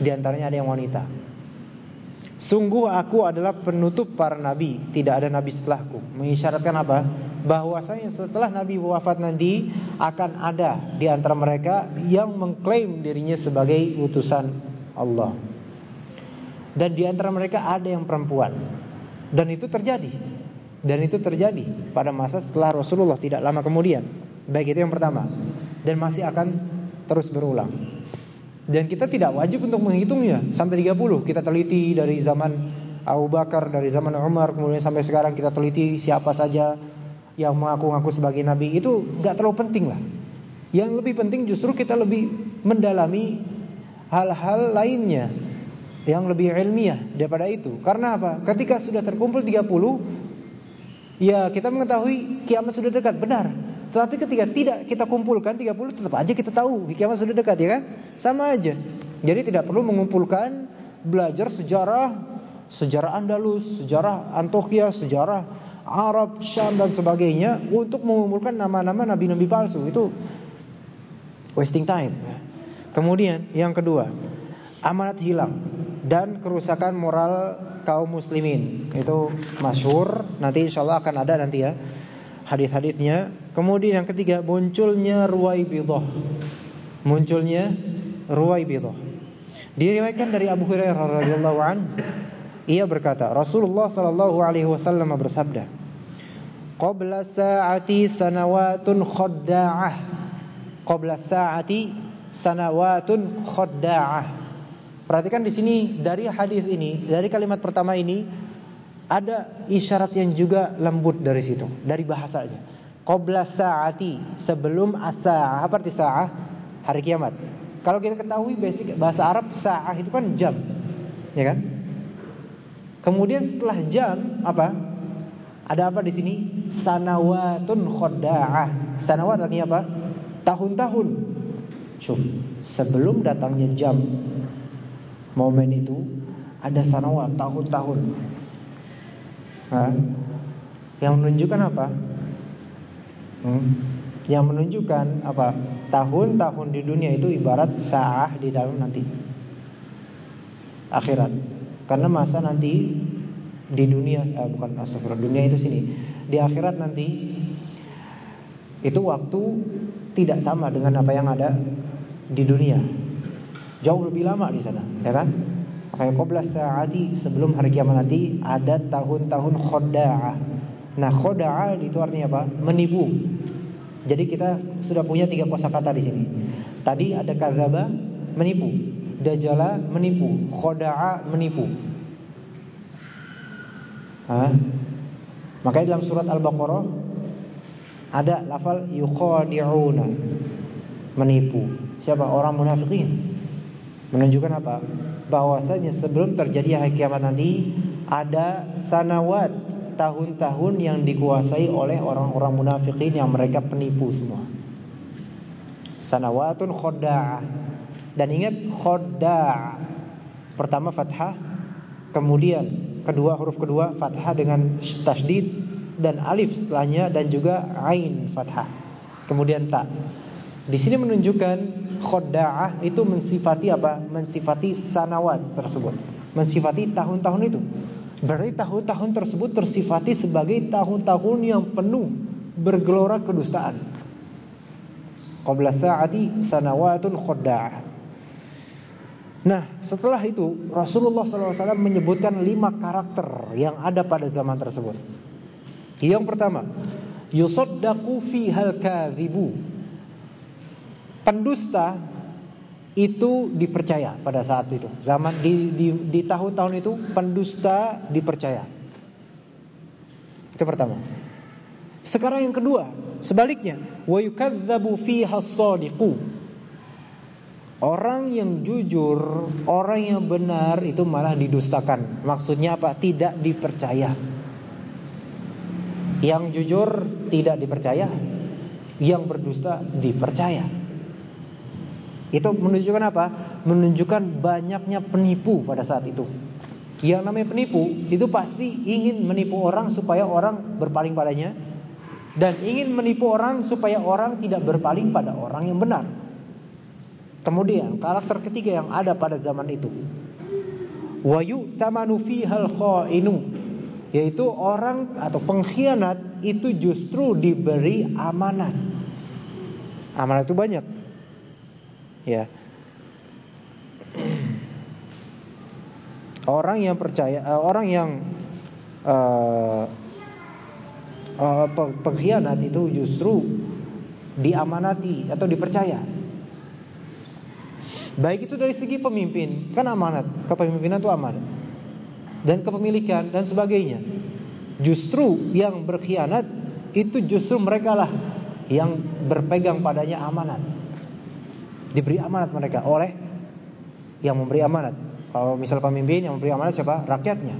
di antaranya ada yang wanita. Sungguh aku adalah penutup para nabi, tidak ada nabi setelahku. Mengisyaratkan apa? bahwasanya setelah Nabi wafat nanti akan ada di antara mereka yang mengklaim dirinya sebagai utusan Allah. Dan di antara mereka ada yang perempuan. Dan itu terjadi. Dan itu terjadi pada masa setelah Rasulullah tidak lama kemudian. Baik itu yang pertama. Dan masih akan terus berulang. Dan kita tidak wajib untuk menghitungnya sampai 30. Kita teliti dari zaman Abu Bakar, dari zaman Umar, kemudian sampai sekarang kita teliti siapa saja yang mengaku-ngaku sebagai nabi itu nggak terlalu penting lah. Yang lebih penting justru kita lebih mendalami hal-hal lainnya yang lebih ilmiah daripada itu. Karena apa? Ketika sudah terkumpul 30 ya kita mengetahui kiamat sudah dekat, benar. Tetapi ketika tidak kita kumpulkan 30 tetap aja kita tahu kiamat sudah dekat ya kan? Sama aja. Jadi tidak perlu mengumpulkan belajar sejarah sejarah Andalus, sejarah Antioquia, sejarah Arab, Syam dan sebagainya untuk mengumpulkan nama-nama nabi-nabi palsu itu wasting time. Kemudian yang kedua, amanat hilang dan kerusakan moral kaum muslimin. Itu masyhur, nanti insyaallah akan ada nanti ya hadis-hadisnya. Kemudian yang ketiga, munculnya ruwaibidah. Munculnya ruwaibidah. Diriwayatkan dari Abu Hurairah radhiyallahu anhu ia berkata, Rasulullah sallallahu alaihi wasallam bersabda, "Qabla sa'ati sanawatun khadda'ah." Qabla sa'ati sanawatun khadda'ah. Perhatikan di sini dari hadis ini, dari kalimat pertama ini ada isyarat yang juga lembut dari situ, dari bahasanya. Qabla sa'ati, sebelum as-sa'ah. Apa arti sa'ah? Hari kiamat. Kalau kita ketahui basic bahasa Arab sa'ah itu kan jam. Ya kan? Kemudian setelah jam apa? Ada apa di sini? Sanawatun khadda'ah. Sanawat artinya apa? Tahun-tahun. Sebelum datangnya jam momen itu ada sanawat tahun-tahun. Yang menunjukkan apa? Hmm? Yang menunjukkan apa? Tahun-tahun di dunia itu ibarat sah di dalam nanti akhirat. Karena masa nanti di dunia eh, bukan astagfirullah dunia itu sini di akhirat nanti itu waktu tidak sama dengan apa yang ada di dunia jauh lebih lama di sana ya kan makanya qabla saati sebelum hari kiamat nanti ada tahun-tahun khoda'ah nah khoda'ah itu artinya apa menipu jadi kita sudah punya tiga kosakata di sini tadi ada kadzaba menipu Dajjala menipu, khoda'a menipu. Hah? Makanya dalam surat Al-Baqarah ada lafal yukhadi'una menipu. Siapa orang munafikin? Menunjukkan apa? Bahwasanya sebelum terjadi hari kiamat nanti ada sanawat tahun-tahun yang dikuasai oleh orang-orang munafikin yang mereka penipu semua. Sanawatun khoda'ah dan ingat khoda' pertama fathah, kemudian kedua huruf kedua fathah dengan tasdid dan alif setelahnya dan juga ain fathah. Kemudian ta. Di sini menunjukkan khoda'ah itu mensifati apa? Mensifati sanawat tersebut. Mensifati tahun-tahun itu. Berarti tahun-tahun tersebut tersifati sebagai tahun-tahun yang penuh bergelora kedustaan. Qabla sa'ati sanawatun khoda'ah. Nah, setelah itu Rasulullah SAW menyebutkan lima karakter yang ada pada zaman tersebut. Yang pertama, yusaddaqu fihal kadhibu. Pendusta itu dipercaya pada saat itu. Zaman di di, di tahun-tahun itu pendusta dipercaya. Itu pertama. Sekarang yang kedua, sebaliknya, wa yukadzabu fiha. Orang yang jujur, orang yang benar itu malah didustakan. Maksudnya apa? Tidak dipercaya. Yang jujur tidak dipercaya, yang berdusta dipercaya. Itu menunjukkan apa? Menunjukkan banyaknya penipu pada saat itu. Yang namanya penipu itu pasti ingin menipu orang supaya orang berpaling padanya dan ingin menipu orang supaya orang tidak berpaling pada orang yang benar. Kemudian karakter ketiga yang ada pada zaman itu wa yu'tamanu fihal kha'inu yaitu orang atau pengkhianat itu justru diberi amanat. Amanat itu banyak. Ya. Orang yang percaya, uh, orang yang uh, uh, pengkhianat itu justru diamanati atau dipercaya. Baik itu dari segi pemimpin, kan amanat, kepemimpinan itu amanat. Dan kepemilikan dan sebagainya. Justru yang berkhianat itu justru mereka lah yang berpegang padanya amanat. Diberi amanat mereka oleh yang memberi amanat. Kalau misal pemimpin yang memberi amanat siapa? Rakyatnya.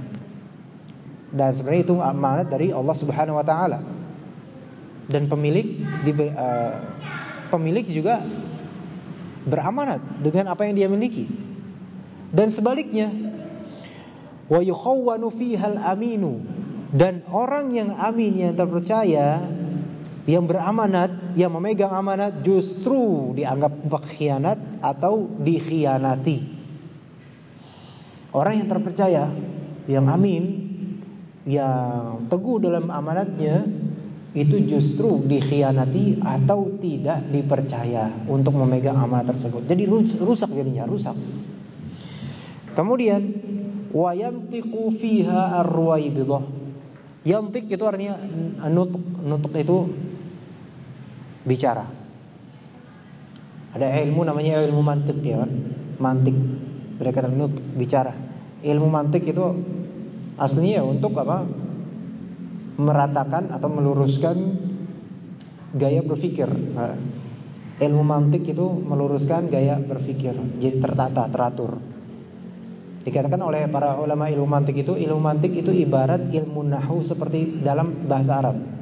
Dan sebenarnya itu amanat dari Allah Subhanahu wa taala. Dan pemilik uh, pemilik juga beramanat dengan apa yang dia miliki. Dan sebaliknya, wa yukhawwanu fihal aminu dan orang yang amin yang terpercaya yang beramanat, yang memegang amanat justru dianggap pengkhianat atau dikhianati. Orang yang terpercaya, yang amin, yang teguh dalam amanatnya itu justru dikhianati atau tidak dipercaya untuk memegang amanah tersebut. Jadi rusak jadinya, rusak. Kemudian wayantiqu fiha arwaibidah. Yantik itu artinya nutuk, nutuk itu bicara. Ada ilmu namanya ilmu mantik ya kan? Mantik. Mereka nutuk bicara. Ilmu mantik itu aslinya ya untuk apa? meratakan atau meluruskan gaya berpikir. Ilmu mantik itu meluruskan gaya berpikir, jadi tertata, teratur. Dikatakan oleh para ulama ilmu mantik itu, ilmu mantik itu ibarat ilmu nahu seperti dalam bahasa Arab.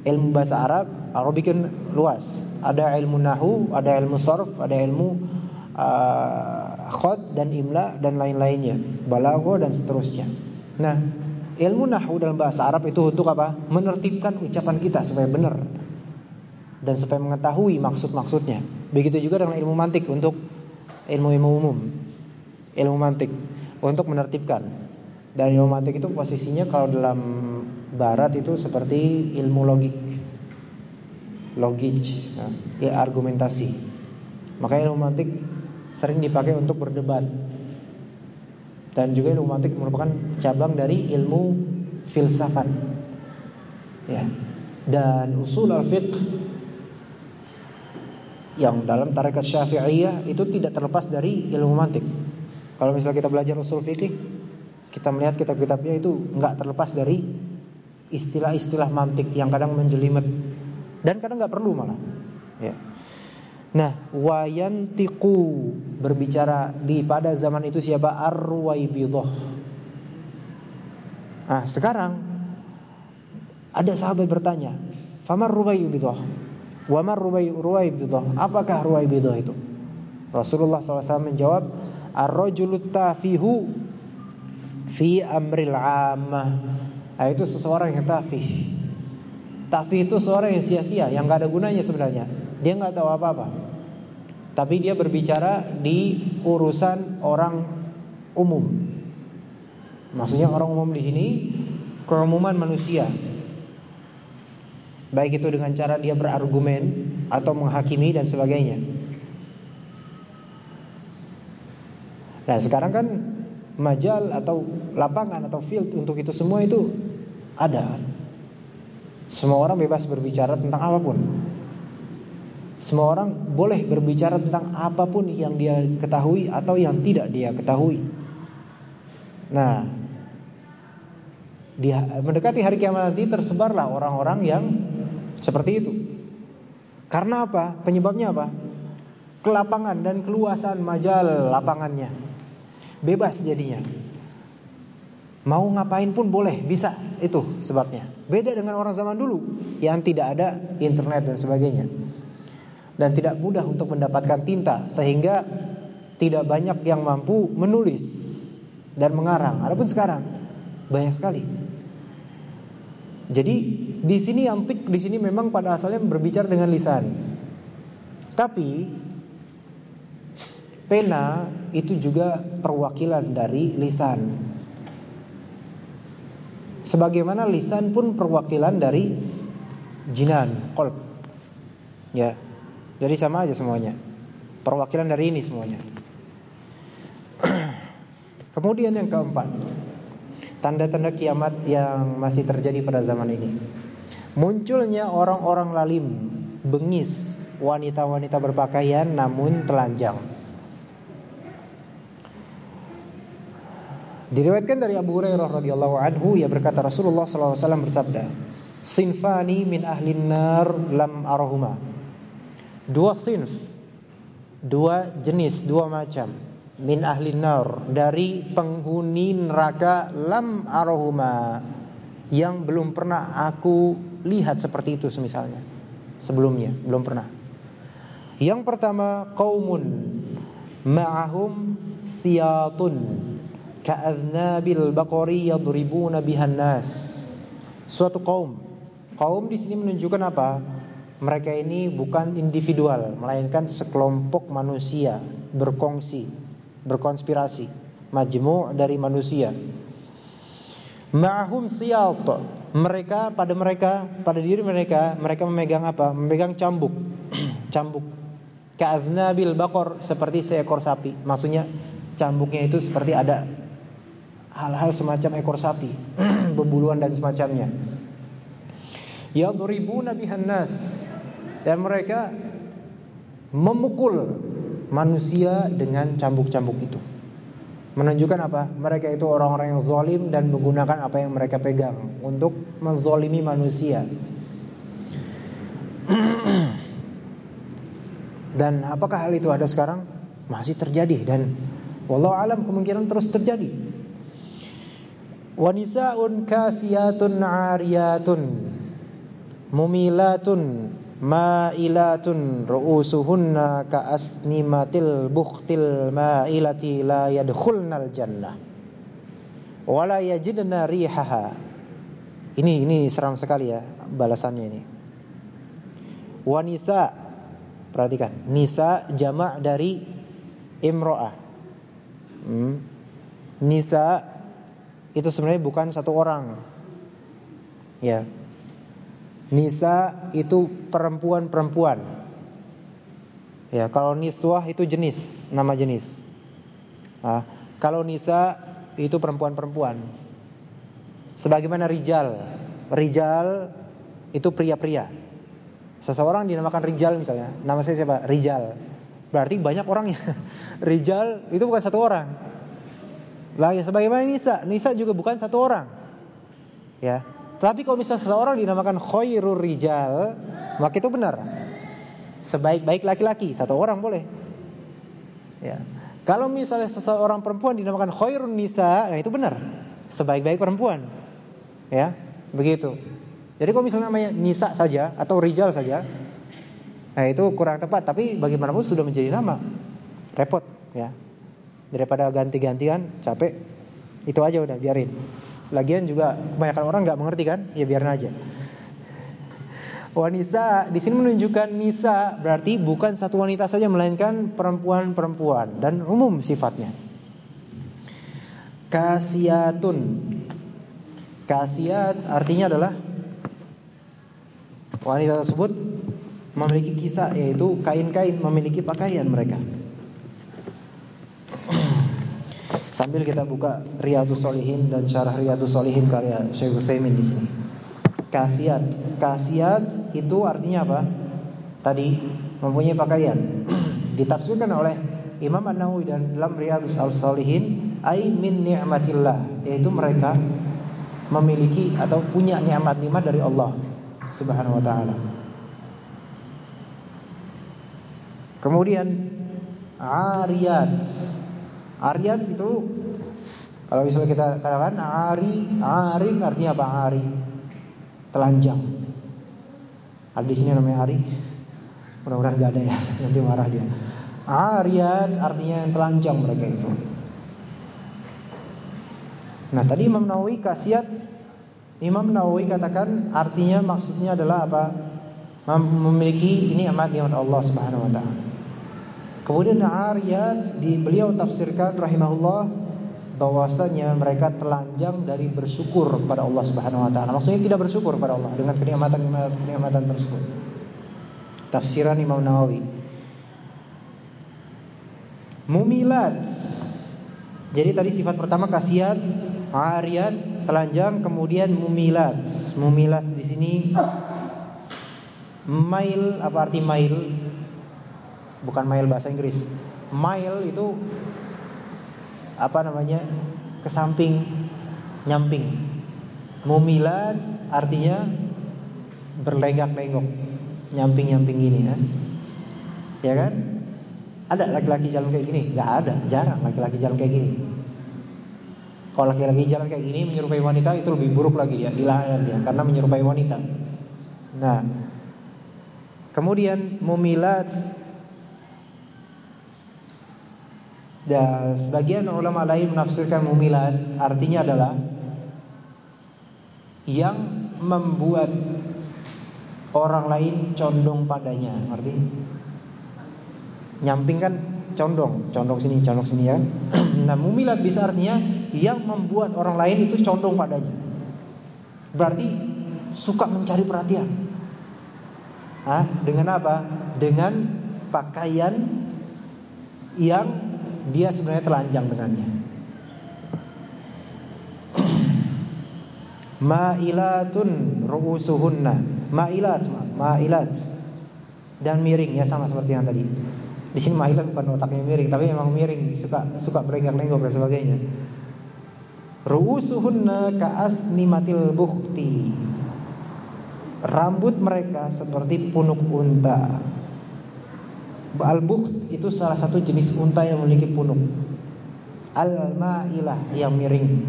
Ilmu bahasa Arab, Arabic kan luas. Ada ilmu nahu, ada ilmu sorf, ada ilmu uh, khod dan imla dan lain-lainnya, balago dan seterusnya. Nah, Ilmu nahu dalam bahasa Arab itu untuk apa? Menertibkan ucapan kita supaya benar dan supaya mengetahui maksud-maksudnya. Begitu juga dengan ilmu mantik untuk ilmu-ilmu umum. Ilmu mantik untuk menertibkan. Dan ilmu mantik itu posisinya kalau dalam barat itu seperti ilmu logik. Logik, ya argumentasi. Maka ilmu mantik sering dipakai untuk berdebat dan juga ilmu mantik merupakan cabang dari ilmu filsafat. Ya. Dan usul al-fiqh yang dalam tarekat Syafi'iyah itu tidak terlepas dari ilmu mantik. Kalau misalnya kita belajar usul fikih, kita melihat kitab-kitabnya itu enggak terlepas dari istilah-istilah mantik yang kadang menjelimet dan kadang enggak perlu malah. Ya. Nah, wayantiqu berbicara di pada zaman itu siapa? Ar-Ruwaibidah. Nah, sekarang ada sahabat bertanya, "Famar Ruwaibidah?" Wa mar? Apakah Ruwaibidah itu? Rasulullah SAW menjawab, "Ar-rajulu tafihu fi amril 'ammah." Nah, itu seseorang yang tafih. Tafih itu seorang yang sia-sia, yang gak ada gunanya sebenarnya. Dia nggak tahu apa-apa. Tapi dia berbicara di urusan orang umum. Maksudnya orang umum di sini keumuman manusia. Baik itu dengan cara dia berargumen atau menghakimi dan sebagainya. Nah, sekarang kan majal atau lapangan atau field untuk itu semua itu ada. Semua orang bebas berbicara tentang apa pun. Semua orang boleh berbicara tentang apa pun yang dia ketahui atau yang tidak dia ketahui. Nah, di mendekati hari kiamat nanti tersebarlah orang-orang yang seperti itu. Karena apa? Penyebabnya apa? Kelapangan dan keluasan majal lapangannya. Bebas jadinya. Mau ngapain pun boleh, bisa. Itu sebabnya. Beda dengan orang zaman dulu yang tidak ada internet dan sebagainya dan tidak mudah untuk mendapatkan tinta sehingga tidak banyak yang mampu menulis dan mengarang. Adapun sekarang banyak sekali. Jadi di sini antik di sini memang pada asalnya berbicara dengan lisan. Tapi pena itu juga perwakilan dari lisan. Sebagaimana lisan pun perwakilan dari jinan, qalb. Ya. Jadi sama aja semuanya. Perwakilan dari ini semuanya. Kemudian yang keempat, tanda-tanda kiamat yang masih terjadi pada zaman ini. Munculnya orang-orang lalim, bengis, wanita-wanita berpakaian namun telanjang. Diriwayatkan dari Abu Hurairah radhiyallahu anhu ia berkata Rasulullah sallallahu alaihi wasallam bersabda, "Sinfani min ahlin nar lam arahuma." dua sinf, dua jenis, dua macam min ahli nar dari penghuni neraka lam arohuma yang belum pernah aku lihat seperti itu semisalnya sebelumnya belum pernah. Yang pertama kaumun ma'ahum siyatun ka'adnabil baqari yadribuna bihan nas. Suatu kaum. Kaum di sini menunjukkan apa? mereka ini bukan individual, melainkan sekelompok manusia berkongsi, berkonspirasi, majmu' dari manusia. Ma'hum siyat. Mereka pada mereka, pada diri mereka, mereka memegang apa? Memegang cambuk. cambuk. Ka'adnabil baqar seperti seekor sapi. Maksudnya cambuknya itu seperti ada hal-hal semacam ekor sapi, bebuluan dan semacamnya. Yadribuna bihan nas dan mereka memukul manusia dengan cambuk-cambuk itu. Menunjukkan apa? Mereka itu orang-orang yang zalim dan menggunakan apa yang mereka pegang untuk menzalimi manusia. dan apakah hal itu ada sekarang? Masih terjadi dan wallahu alam kemungkinan terus terjadi. Wanisaun kasiyatun 'ariyatun mumilatun ma'ilatun ru'usuhunna ka'asnimatil bukhtil ma'ilati la yadkhulnal jannah. Wa la yajidna rihaha. Ini ini seram sekali ya balasannya ini. Wanisa perhatikan nisa jamak dari imro'ah. Hmm. nisa itu sebenarnya bukan satu orang ya Nisa itu perempuan-perempuan. Ya, kalau niswah itu jenis, nama jenis. Nah, kalau nisa itu perempuan-perempuan. Sebagaimana rijal. Rijal itu pria-pria. Seseorang dinamakan rijal misalnya. Nama saya siapa? Rijal. Berarti banyak orangnya. rijal itu bukan satu orang. Lah ya sebagaimana nisa, nisa juga bukan satu orang. Ya. Tapi kalau misalnya seseorang dinamakan khairur rijal, maka itu benar. Sebaik-baik laki-laki, satu orang boleh. Ya. Kalau misalnya seseorang perempuan dinamakan khairun nisa, nah itu benar. Sebaik-baik perempuan. Ya, begitu. Jadi kalau misalnya namanya nisa saja atau rijal saja, nah itu kurang tepat. Tapi bagaimanapun sudah menjadi nama, repot ya. Daripada ganti-gantian, capek. Itu aja udah biarin. Lagian juga kebanyakan orang nggak mengerti kan? Ya biarin aja. Wanita di sini menunjukkan nisa berarti bukan satu wanita saja melainkan perempuan-perempuan dan umum sifatnya. Kasiatun. Kasiat artinya adalah wanita tersebut memiliki kisah yaitu kain-kain memiliki pakaian mereka. Sambil kita buka Riyadhus Solihin dan Syarah Riyadhus Solihin karya Syekh Utsaimin di sini. Kasiat, kasiat itu artinya apa? Tadi mempunyai pakaian. Ditafsirkan oleh Imam An-Nawawi dan dalam Riyadhus Solihin, ai min ni'matillah, yaitu mereka memiliki atau punya nikmat-nikmat dari Allah Subhanahu wa taala. Kemudian ariyat Ariyat itu kalau misalnya kita katakan ari, ari artinya apa? Ari. Telanjang. Ada di sini namanya ari. Mudah-mudahan gak ada ya, nanti marah dia. Ariyat artinya yang telanjang mereka itu. Nah, tadi Imam Nawawi kasiat Imam Nawawi katakan artinya maksudnya adalah apa? Memiliki ini amat nikmat Allah Subhanahu wa taala. Kemudian Ariyat di beliau tafsirkan rahimahullah bahwasanya mereka telanjang dari bersyukur kepada Allah Subhanahu wa taala. Maksudnya tidak bersyukur kepada Allah dengan kenikmatan-kenikmatan tersebut. Tafsiran Imam Nawawi. Mumilat. Jadi tadi sifat pertama kasiat, ariyat, telanjang, kemudian mumilat. Mumilat di sini mail apa arti mail? Bukan mile bahasa Inggris. Mile itu apa namanya? ke samping, nyamping. Mumilat artinya berlenggak-lenggok, nyamping-nyamping gini ya. Ya kan? Ada laki-laki jalan kayak gini? Gak ada, jarang laki-laki jalan kayak gini. Kalau laki-laki jalan kayak gini menyerupai wanita itu lebih buruk lagi ya, dilarang dia karena menyerupai wanita. Nah, kemudian mumilat Dan sebagian ulama lain menafsirkan mumilat artinya adalah yang membuat orang lain condong padanya, ngerti? Nyamping kan condong, condong sini, condong sini ya. nah, mumilat bisa artinya yang membuat orang lain itu condong padanya. Berarti suka mencari perhatian. Hah? Dengan apa? Dengan pakaian yang dia sebenarnya telanjang dengannya. Ma'ilatun ru'usuhunna. Ma'ilat, ma'ilat. Dan miring ya sama seperti yang tadi. Di sini ma'ilat bukan otaknya miring, tapi memang miring, suka suka berlenggak-lenggok dan sebagainya. Ru'usuhunna ka'asnimatil bukhti. Rambut mereka seperti punuk unta. Al-bukht itu salah satu jenis unta yang memiliki punuk. Al-ma'ilah yang miring.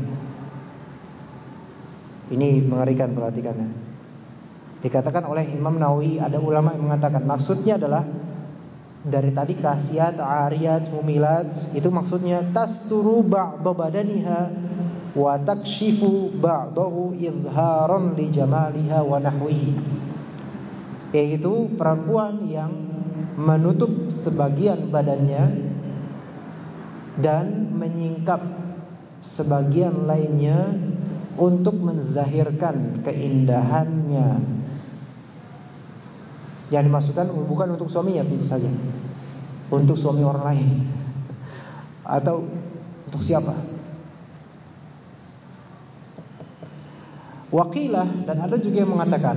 Ini mengerikan perhatikannya. Dikatakan oleh Imam Nawawi ada ulama yang mengatakan maksudnya adalah dari tadi kasiat, ariyat, mumilat itu maksudnya tasturu ba'dha badaniha wa takshifu ba'dahu izharan li jamaliha wa nahwihi. Yaitu perempuan yang menutup sebagian badannya dan menyingkap sebagian lainnya untuk menzahirkan keindahannya. Yang dimasukkan bukan untuk suaminya tentu saja. Untuk suami orang lain. Atau untuk siapa? Wakilah dan ada juga yang mengatakan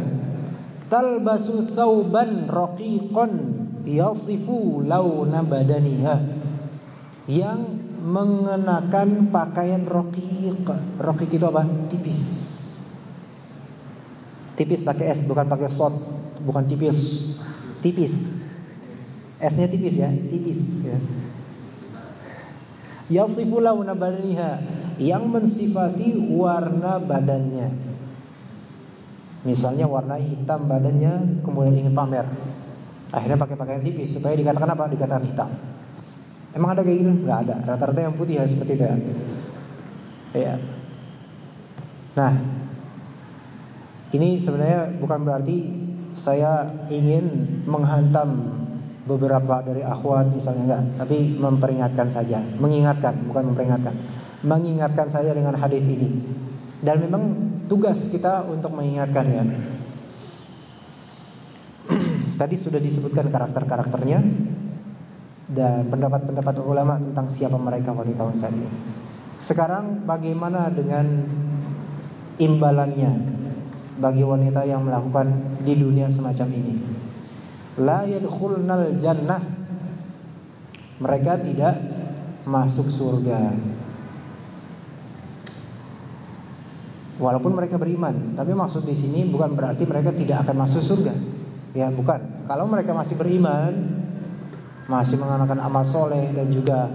talbasu thawban raqiqan yasifu launa badaniha yang mengenakan pakaian rokiq. Rokiq itu apa? Tipis. Tipis pakai S bukan pakai short, bukan tipis. Tipis. S-nya tipis ya, tipis ya. Yasifu launa badaniha yang mensifati warna badannya. Misalnya warna hitam badannya kemudian ingin pamer Akhirnya pakai pakaian tipis supaya dikatakan apa? Dikatakan hitam. Emang ada kayak gitu? Enggak ada. Rata-rata yang putih ya seperti itu. Ya. Nah, ini sebenarnya bukan berarti saya ingin menghantam beberapa dari akhwat misalnya enggak, tapi memperingatkan saja, mengingatkan, bukan memperingatkan. Mengingatkan saya dengan hadis ini. Dan memang tugas kita untuk mengingatkan ya. Tadi sudah disebutkan karakter-karakternya dan pendapat-pendapat ulama tentang siapa mereka wanita-wanita ini. Sekarang bagaimana dengan imbalannya bagi wanita yang melakukan di dunia semacam ini? La yadkhulnal jannah. Mereka tidak masuk surga. Walaupun mereka beriman, tapi maksud di sini bukan berarti mereka tidak akan masuk surga. Ya, bukan. Kalau mereka masih beriman, masih mengamalkan amal soleh dan juga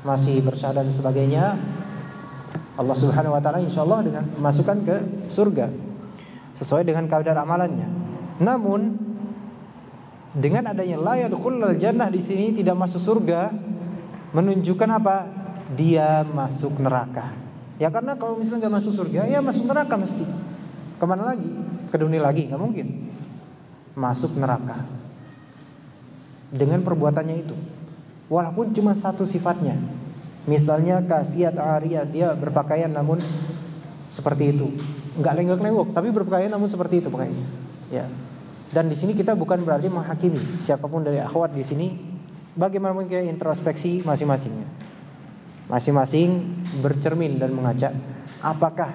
masih bersyahadat dan sebagainya, Allah Subhanahu wa taala insyaallah dengan masukkan ke surga sesuai dengan kadar amalannya. Namun dengan adanya la yadkhulul jannah di sini tidak masuk surga menunjukkan apa? Dia masuk neraka. Ya karena kalau misalnya nggak masuk surga, ya masuk neraka mesti. Ke mana lagi? Ke dunia lagi? Nggak mungkin. Masuk neraka. Dengan perbuatannya itu. Walaupun cuma satu sifatnya. Misalnya kasiat ariyat dia berpakaian namun seperti itu. Enggak lenggak-lenggok tapi berpakaian namun seperti itu pakaiannya. Ya. Dan di sini kita bukan berarti menghakimi siapa pun dari akhwat di sini bagaimana mungkin introspeksi masing-masingnya. Masing-masing bercermin dan mengaca apakah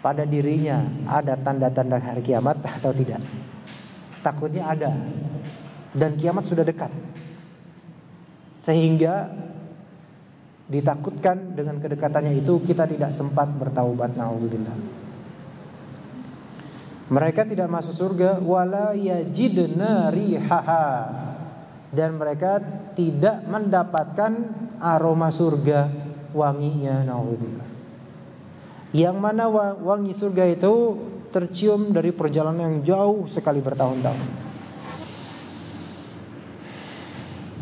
pada dirinya ada tanda-tanda hari kiamat atau tidak. Takutnya ada. Dan kiamat sudah dekat. Sehingga Ditakutkan dengan kedekatannya itu kita tidak sempat bertaubat naudzubillah. Mereka tidak masuk surga wala yajidna rihaha dan mereka tidak mendapatkan aroma surga wanginya naudzubillah. Yang mana wangi surga itu tercium dari perjalanan yang jauh sekali bertahun-tahun.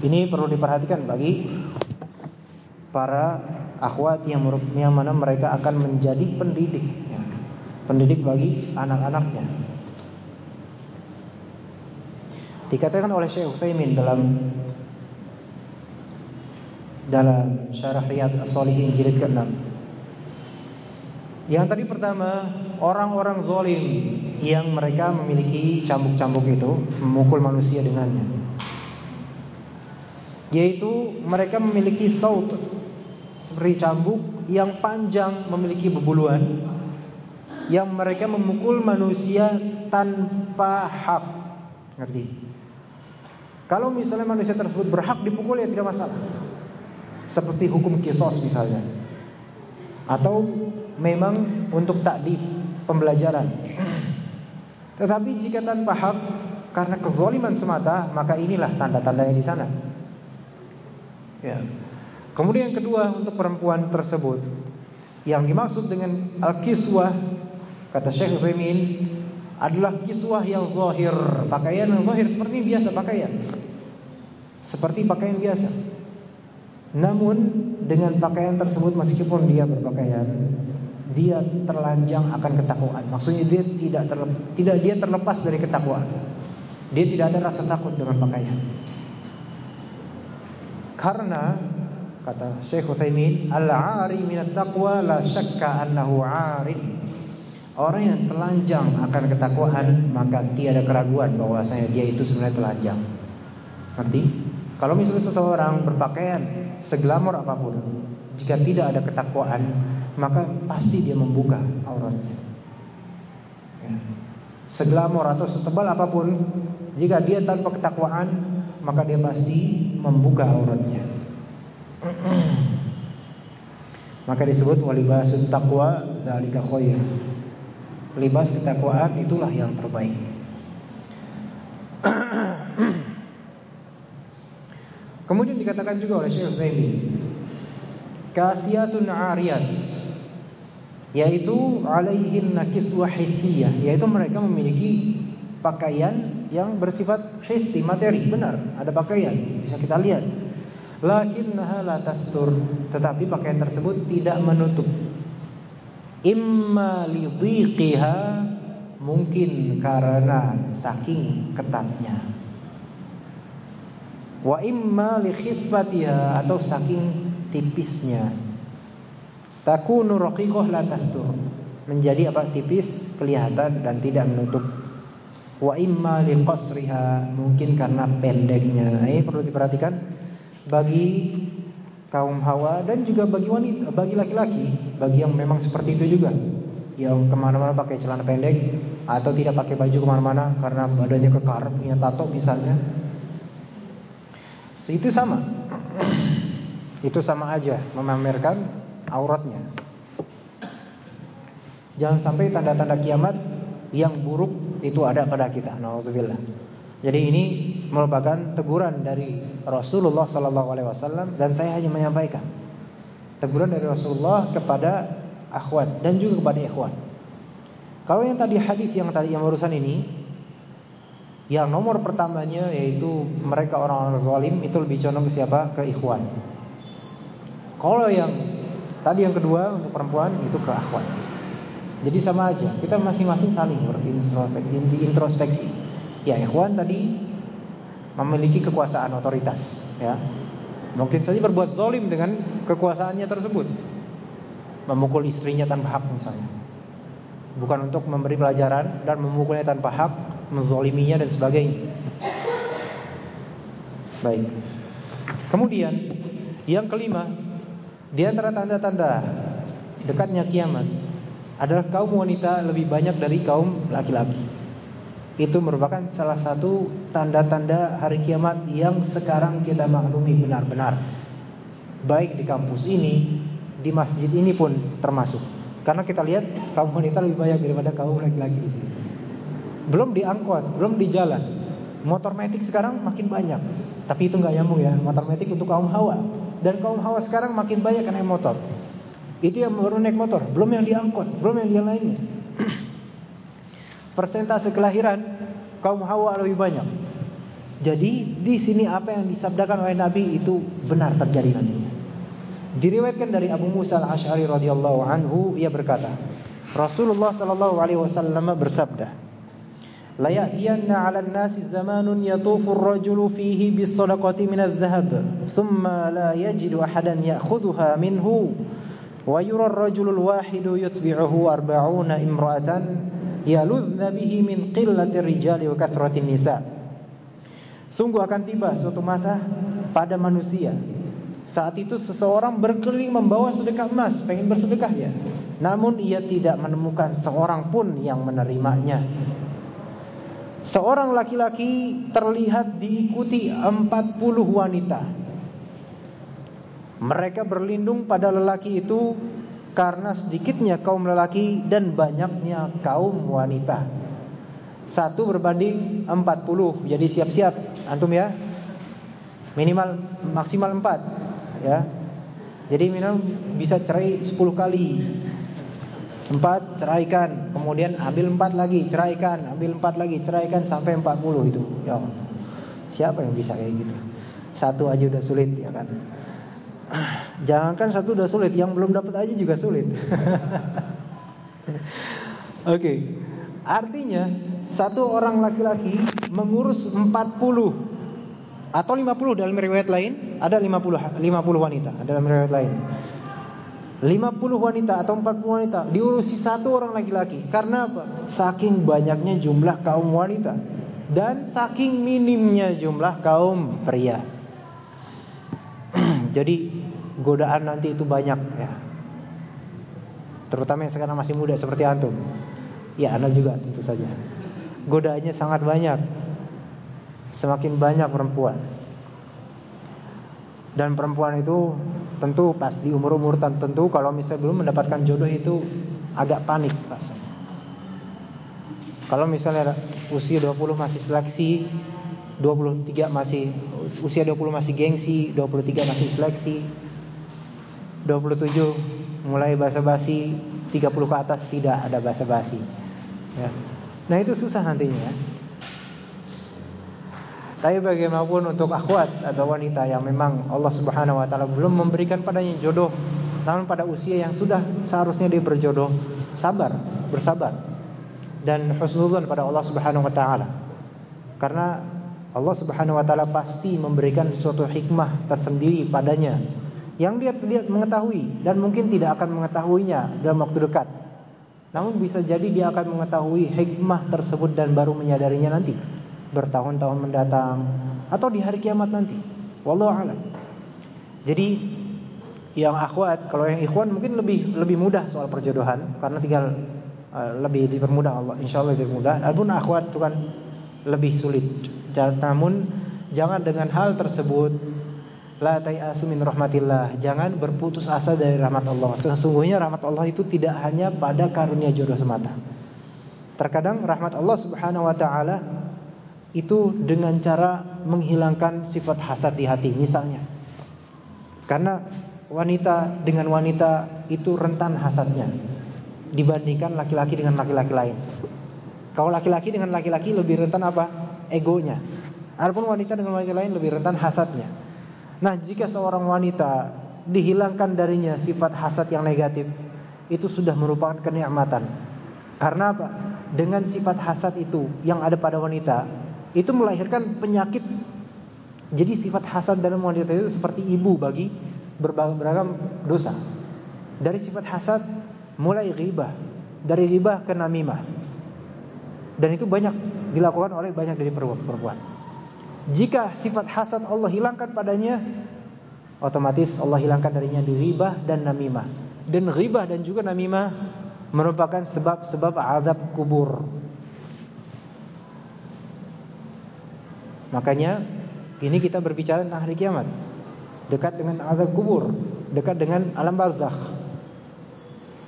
Ini perlu diperhatikan bagi para akhwat yang yang mana mereka akan menjadi pendidik ya. pendidik bagi anak-anaknya dikatakan oleh Syekh Utsaimin dalam dalam syarah Riyad As-Shalihin jilid ke-6 yang tadi pertama orang-orang zalim yang mereka memiliki cambuk-cambuk itu memukul manusia dengannya yaitu mereka memiliki saut seperti cambuk yang panjang memiliki bebuluan yang mereka memukul manusia tanpa hak. Ngerti? Kalau misalnya manusia tersebut berhak dipukul ya tidak masalah. Seperti hukum kisos misalnya. Atau memang untuk takdif, pembelajaran. Tetapi jika tanpa hak karena kezaliman semata, maka inilah tanda-tandanya di sana. Ya. Kemudian yang kedua untuk perempuan tersebut yang dimaksud dengan al-kiswah kata Syekh Utsaimin adalah kiswah yang zahir, pakaian yang zahir seperti biasa pakaian. Seperti pakaian biasa. Namun dengan pakaian tersebut meskipun dia berpakaian dia terlanjang akan ketakwaan. Maksudnya dia tidak terlepas, tidak dia terlepas dari ketakwaan. Dia tidak ada rasa takut dengan pakaian. Karena Kata Syekh Utsaimin, "Al-'ari minat taqwa la syakka annahu 'arin." Orang yang telanjang akan ketakwaan, maka tiada keraguan bahwasanya dia itu sebenarnya telanjang. Ngerti? Kalau misalnya seseorang berpakaian seglamor apa pun, jika tidak ada ketakwaan, maka pasti dia membuka auratnya. Ya. Seglamor atau setebal apa pun, jika dia tanpa ketakwaan, maka dia pasti membuka auratnya. Maka disebut walibasut taqwa dzalika khair. Libas ketakwaan itulah yang terbaik. Kemudian dikatakan juga oleh Syekh Utsaimin kasiyatun ariyat yaitu alaihin nakiswa hissiyah yaitu mereka memiliki pakaian yang bersifat hissi materi. Benar ada pakaian bisa kita lihat. Lakinnaha la tastur tetapi pakaian tersebut tidak menutup. Imma lidhiqiha mungkin karena saking ketatnya. Wa imma li atau saking tipisnya takunu raqiqah la tastur. Menjadi apa? Tipis kelihatan dan tidak menutup. Wa imma li qasriha. Mungkin karena pendeknya. Ini perlu diperhatikan. Bagi kaum Hawa dan juga bagi wanita, bagi laki-laki, bagi yang memang seperti itu juga, yang ke mana-mana pakai celana pendek atau tidak pakai baju ke mana-mana karena badannya kekar, punya tato misalnya, itu sama, itu sama aja memamerkan auratnya. Jangan sampai tanda-tanda kiamat yang buruk itu ada pada kita. Nauzubillah. Jadi ini merupakan teguran dari Rasulullah sallallahu alaihi wasallam dan saya hanya menyampaikan teguran dari Rasulullah kepada akhwat dan juga kepada ikhwan. Kalau yang tadi hadis yang tadi yang barusan ini yang nomor pertamanya yaitu mereka orang-orang zalim itu lebih condong ke siapa? Ke ikhwan. Kalau yang tadi yang kedua untuk perempuan itu ke akhwat. Jadi sama aja, kita masing-masing saling berintrospeksi. Ya, ikhwan tadi memiliki kekuasaan otoritas, ya. Mungkin saja berbuat zalim dengan kekuasaannya tersebut. Memukul istrinya tanpa hak misalnya. Bukan untuk memberi pelajaran dan memukulnya tanpa hak, menzaliminya dan sebagainya. Baik. Kemudian yang kelima, di antara tanda-tanda dekatnya kiamat adalah kaum wanita lebih banyak dari kaum laki-laki. Itu merupakan salah satu tanda-tanda hari kiamat yang sekarang kita maklumi benar-benar. Baik di kampus ini, di masjid ini pun termasuk. Karena kita lihat kaum wanita lebih banyak daripada kaum laki-laki di sini. Belum di angkot, belum di jalan. Motor metik sekarang makin banyak. Tapi itu nggak nyambung ya. Motor metik untuk kaum hawa. Dan kaum hawa sekarang makin banyak yang naik motor. Itu yang baru naik motor, belum yang diangkut, belum yang dia lainnya. persentase kelahiran kaum Hawa lebih banyak. Jadi di sini apa yang disabdakan oleh Nabi itu benar terjadi nantinya. Diriwayatkan dari Abu Musa al-Ash'ari radhiyallahu anhu ia berkata, Rasulullah sallallahu alaihi wasallam bersabda, "La ya'tiyanna 'ala an-nasi zamanun yatufu ar-rajulu fihi bis-sadaqati min adh-dhahab, thumma la yajidu ahadan ya'khudhuha minhu, wa yura ar-rajulu al-wahidu yutbi'uhu arba'una imra'atan yaludna bihi min qillati rijali wa kathratin nisa. Sungguh akan tiba suatu masa pada manusia. Saat itu seseorang berkeliling membawa sedekah emas, pengen bersedekah ya. Namun ia tidak menemukan seorang pun yang menerimanya. Seorang laki-laki terlihat diikuti 40 wanita. Mereka berlindung pada lelaki itu karena sedikitnya kaum lelaki dan banyaknya kaum wanita. Satu berbanding 40. Jadi siap-siap antum ya. Minimal maksimal 4 ya. Jadi minimal bisa cerai 10 kali. 4 ceraikan, kemudian ambil 4 lagi, ceraikan, ambil 4 lagi, ceraikan sampai 40 itu. Ya. Siapa yang bisa kayak gitu? Satu aja udah sulit ya kan. Jangankan satu udah sulit, yang belum dapat aja juga sulit. Oke. Okay. Artinya satu orang laki-laki mengurus 40 atau 50 dalam riwayat lain, ada 50 50 wanita dalam riwayat lain. 50 wanita atau 40 wanita diurusi satu orang laki-laki. Karena apa? Saking banyaknya jumlah kaum wanita dan saking minimnya jumlah kaum pria. Jadi godaan nanti itu banyak ya. Terutama yang sekarang masih muda seperti antum. Ya, Anda juga tentu saja. Godaannya sangat banyak. Semakin banyak perempuan. Dan perempuan itu tentu pas di umur-umur tertentu kalau misalnya belum mendapatkan jodoh itu agak panik rasanya. Kalau misalnya usia 20 masih seleksi, 23 masih usia 20 masih gengsi, 23 masih seleksi, 27 mulai basa-basi 30 ke atas tidak ada basa-basi ya. Nah itu susah nantinya Tapi bagaimanapun untuk akhwat atau wanita yang memang Allah subhanahu wa ta'ala belum memberikan padanya jodoh Namun pada usia yang sudah seharusnya dia berjodoh Sabar, bersabar Dan husnuzan pada Allah subhanahu wa ta'ala Karena Allah subhanahu wa ta'ala pasti memberikan suatu hikmah tersendiri padanya yang dia tidak mengetahui dan mungkin tidak akan mengetahuinya dalam waktu dekat. Namun bisa jadi dia akan mengetahui hikmah tersebut dan baru menyadarinya nanti bertahun-tahun mendatang atau di hari kiamat nanti. Wallahu a'lam. Jadi yang akhwat, kalau yang ikhwan mungkin lebih lebih mudah soal perjodohan karena tinggal uh, lebih dipermudah Allah, insya Allah lebih mudah. Adapun akhwat itu kan lebih sulit. Namun jangan dengan hal tersebut la tayasu min rahmatillah. Jangan berputus asa dari rahmat Allah. Sesungguhnya rahmat Allah itu tidak hanya pada karunia jodoh semata. Terkadang rahmat Allah Subhanahu wa taala itu dengan cara menghilangkan sifat hasad di hati misalnya. Karena wanita dengan wanita itu rentan hasadnya dibandingkan laki-laki dengan laki-laki lain. Kalau laki-laki dengan laki-laki lebih rentan apa? Egonya. Adapun wanita dengan wanita lain lebih rentan hasadnya. Nah, jika seorang wanita dihilangkan darinya sifat hasad yang negatif, itu sudah merupakan kenikmatan. Karena apa? Dengan sifat hasad itu yang ada pada wanita, itu melahirkan penyakit. Jadi sifat hasad dalam wanita itu seperti ibu bagi beragam dosa. Dari sifat hasad mulai ghibah, dari ghibah ke namimah. Dan itu banyak dilakukan oleh banyak dari perempuan. Jika sifat hasad Allah hilangkan padanya, otomatis Allah hilangkan darinya di ghibah dan namimah. Dan ghibah dan juga namimah merupakan sebab-sebab azab kubur. Makanya ini kita berbicara tentang hari kiamat dekat dengan azab kubur, dekat dengan alam barzakh.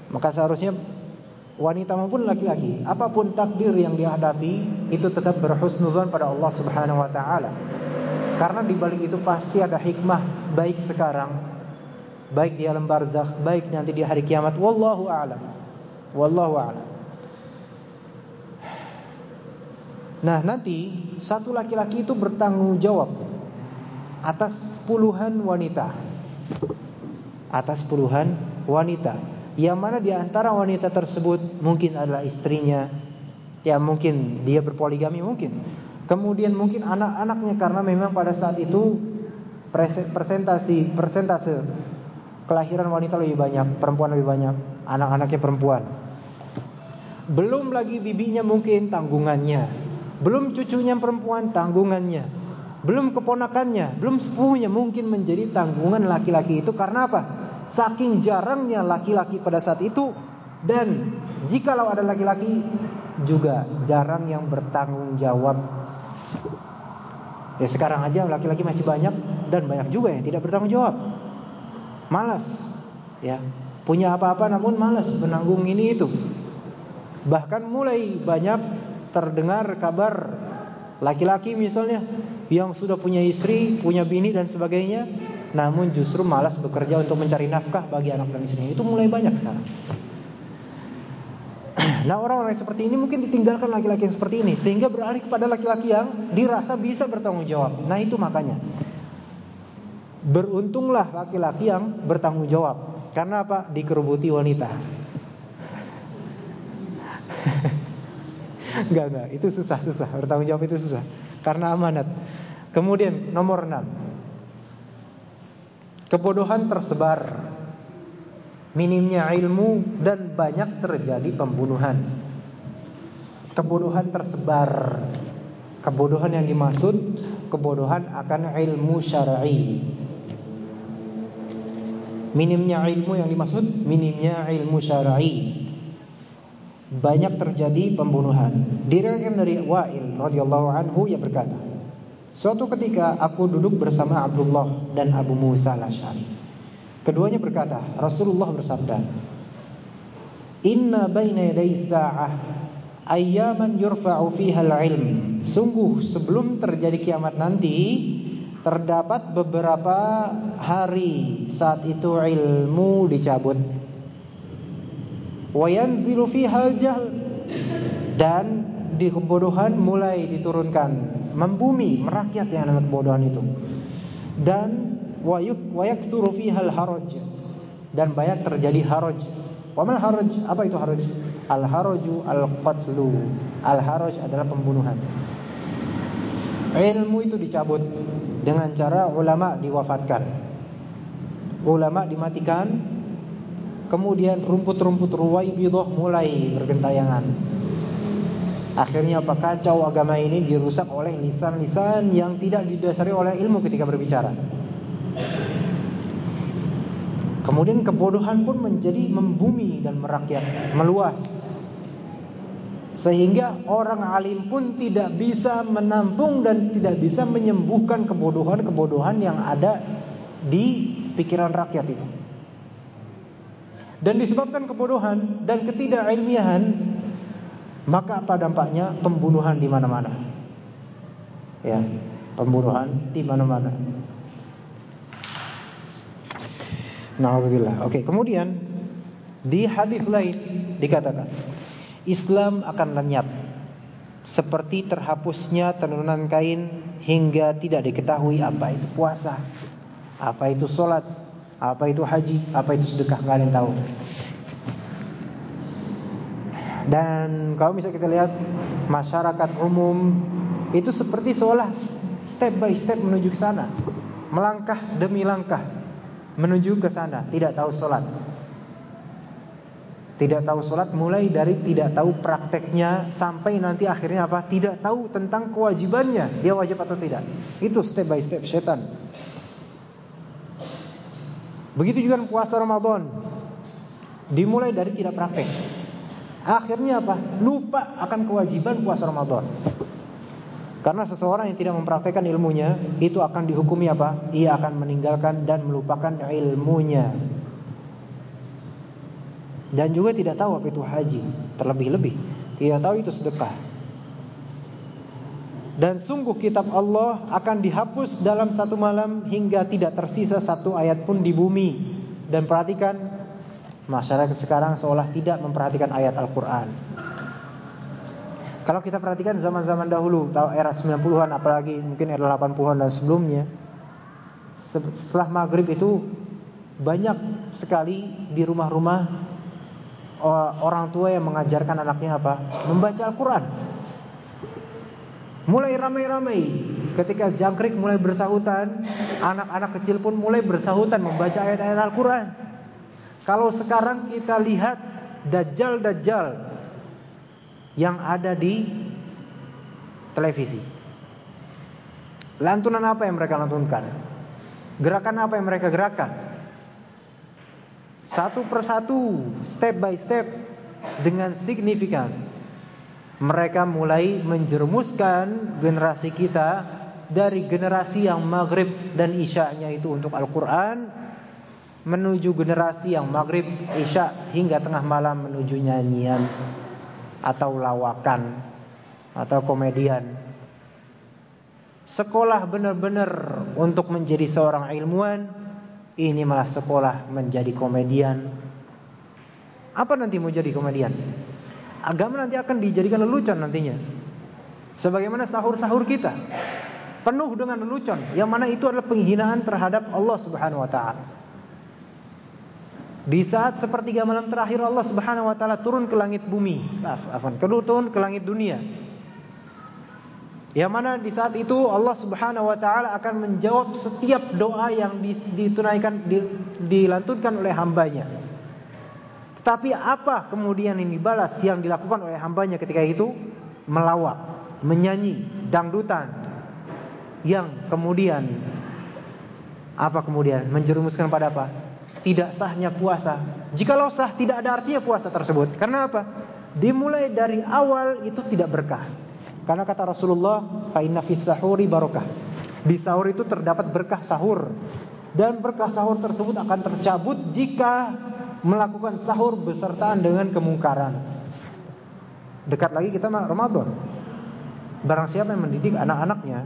Maka seharusnya wanita maupun laki-laki, apa pun takdir yang dihadapi, itu tetap berhusnuzan pada Allah Subhanahu wa taala. Karena di balik itu pasti ada hikmah baik sekarang, baik di alam barzakh, baik nanti di hari kiamat. Wallahu a'lam. Wallahu a'lam. Nah, nanti satu laki-laki itu bertanggung jawab atas puluhan wanita. Atas puluhan wanita. Yang mana di antara wanita tersebut mungkin adalah istrinya. Ya mungkin dia berpoligami mungkin. Kemudian mungkin anak-anaknya karena memang pada saat itu presentasi persentase kelahiran wanita lebih banyak, perempuan lebih banyak, anak-anaknya perempuan. Belum lagi bibinya mungkin tanggungannya. Belum cucunya perempuan tanggungannya. Belum keponakannya, belum sepupunya mungkin menjadi tanggungan laki-laki itu karena apa? Saking jarangnya laki-laki pada saat itu dan jikalau ada laki-laki juga jarang yang bertanggung jawab. Ya sekarang aja laki-laki masih banyak dan banyak juga yang tidak bertanggung jawab. Malas, ya. Punya apa-apa namun malas menanggung ini itu. Bahkan mulai banyak terdengar kabar laki-laki misalnya yang sudah punya istri, punya bini dan sebagainya, namun justru malas bekerja untuk mencari nafkah bagi anak dan istrinya. Itu mulai banyak sekarang. Nah orang-orang seperti ini mungkin ditinggalkan laki-laki seperti ini Sehingga beralih kepada laki-laki yang dirasa bisa bertanggung jawab Nah itu makanya Beruntunglah laki-laki yang bertanggung jawab Karena apa? Dikerubuti wanita Enggak, enggak, itu susah, susah. Bertanggung jawab itu susah. Karena amanat. Kemudian nomor 6 Kebodohan tersebar. Minimnya ilmu dan banyak terjadi pembunuhan. Kebodohan tersebar. Kebodohan yang dimaksud Kebodohan akan ilmu syar'i. Minimnya ilmu yang dimaksud Minimnya ilmu syar'i Banyak terjadi pembunuhan Diriwayatkan dari Wa'il radhiyallahu anhu yang berkata Suatu ketika aku duduk bersama Abdullah dan Abu Musa al-Asy'ari. Keduanya berkata, Rasulullah bersabda, "Inna baina yaday sa'ah ayyaman yurfa'u fiha al-'ilm." Sungguh sebelum terjadi kiamat nanti terdapat beberapa hari saat itu ilmu dicabut. Wa yanzilu fiha al-jahl dan di kebodohan mulai diturunkan membumi, merakyat yang namanya kebodohan itu. Dan wayuk wayaktsuru fiha al-haraj dan banyak terjadi haraj. Wa mal haraj? Apa itu haraj? Al-haraju al-qatlu. Al-haraj adalah pembunuhan. Ilmu itu dicabut dengan cara ulama diwafatkan. Ulama dimatikan, kemudian rumput-rumput ruwaibidah mulai bergentayangan. Akhirnya apa kacau agama ini dirusak oleh lisan-lisan yang tidak didasari oleh ilmu ketika berbicara. Kemudian kebodohan pun menjadi membumi dan merakyat, meluas. Sehingga orang alim pun tidak bisa menampung dan tidak bisa menyembuhkan kebodohan-kebodohan yang ada di pikiran rakyat itu. Dan disebabkan kebodohan dan ketidakilmiahan, maka apa dampaknya? Pembunuhan di mana-mana. Ya, pembunuhan di mana-mana. Nauzubillah. Oke, kemudian di hadis lain dikatakan Islam akan lenyap seperti terhapusnya tenunan kain hingga tidak diketahui apa itu puasa, apa itu solat, apa itu haji, apa itu sedekah, nggak ada yang tahu. Dan kalau misalnya kita lihat masyarakat umum itu seperti seolah step by step menuju ke sana, melangkah demi langkah menuju ke sana, tidak tahu sholat. Tidak tahu sholat mulai dari tidak tahu prakteknya sampai nanti akhirnya apa? Tidak tahu tentang kewajibannya, dia wajib atau tidak. Itu step by step setan. Begitu juga puasa Ramadan. Dimulai dari tidak praktek. Akhirnya apa? Lupa akan kewajiban puasa Ramadan. Karena seseorang yang tidak mempraktekkan ilmunya itu akan dihukumi apa? Ia akan meninggalkan dan melupakan ilmunya. Dan juga tidak tahu apa itu haji, terlebih-lebih tidak tahu itu sedekah. Dan sungguh kitab Allah akan dihapus dalam satu malam hingga tidak tersisa satu ayat pun di bumi. Dan perhatikan masyarakat sekarang seolah tidak memperhatikan ayat Al-Qur'an. Kalau kita perhatikan zaman-zaman dahulu, era 90-an apalagi mungkin era 80-an dan sebelumnya, setelah maghrib itu banyak sekali di rumah-rumah orang tua yang mengajarkan anaknya apa? Membaca Al-Quran. Mulai ramai-ramai ketika jangkrik mulai bersahutan, anak-anak kecil pun mulai bersahutan membaca ayat-ayat Al-Quran. Kalau sekarang kita lihat dajjal-dajjal yang ada di televisi. Lantunan apa yang mereka lantunkan? Gerakan apa yang mereka gerakan? Satu persatu, step by step dengan signifikan. Mereka mulai menjerumuskan generasi kita dari generasi yang maghrib dan isya'nya itu untuk Al-Quran menuju generasi yang maghrib, isya hingga tengah malam menuju nyanyian atau lawakan atau komedian. Sekolah benar-benar untuk menjadi seorang ilmuwan, ini malah sekolah menjadi komedian. Apa nanti mau jadi komedian? Agama nanti akan dijadikan lelucon nantinya. Sebagaimana sahur-sahur kita penuh dengan lelucon, yang mana itu adalah penghinaan terhadap Allah Subhanahu wa taala. Di saat sepertiga malam terakhir Allah Subhanahu wa taala turun ke langit bumi. Afwan, turun ke langit dunia. Yang mana di saat itu Allah Subhanahu wa taala akan menjawab setiap doa yang ditunaikan dilantunkan oleh hambanya. Tapi apa kemudian ini balas yang dilakukan oleh hambanya ketika itu? Melawak, menyanyi, dangdutan. Yang kemudian apa kemudian menjerumuskan pada apa? tidak sahnya puasa. Jikalau sah tidak ada artinya puasa tersebut. Karena apa? Dimulai dari awal itu tidak berkah. Karena kata Rasulullah, "Fa fis sahuri barakah." Di sahur itu terdapat berkah sahur. Dan berkah sahur tersebut akan tercabut jika melakukan sahur besertaan dengan kemungkaran. Dekat lagi kita Ramadan. Barang siapa yang mendidik anak-anaknya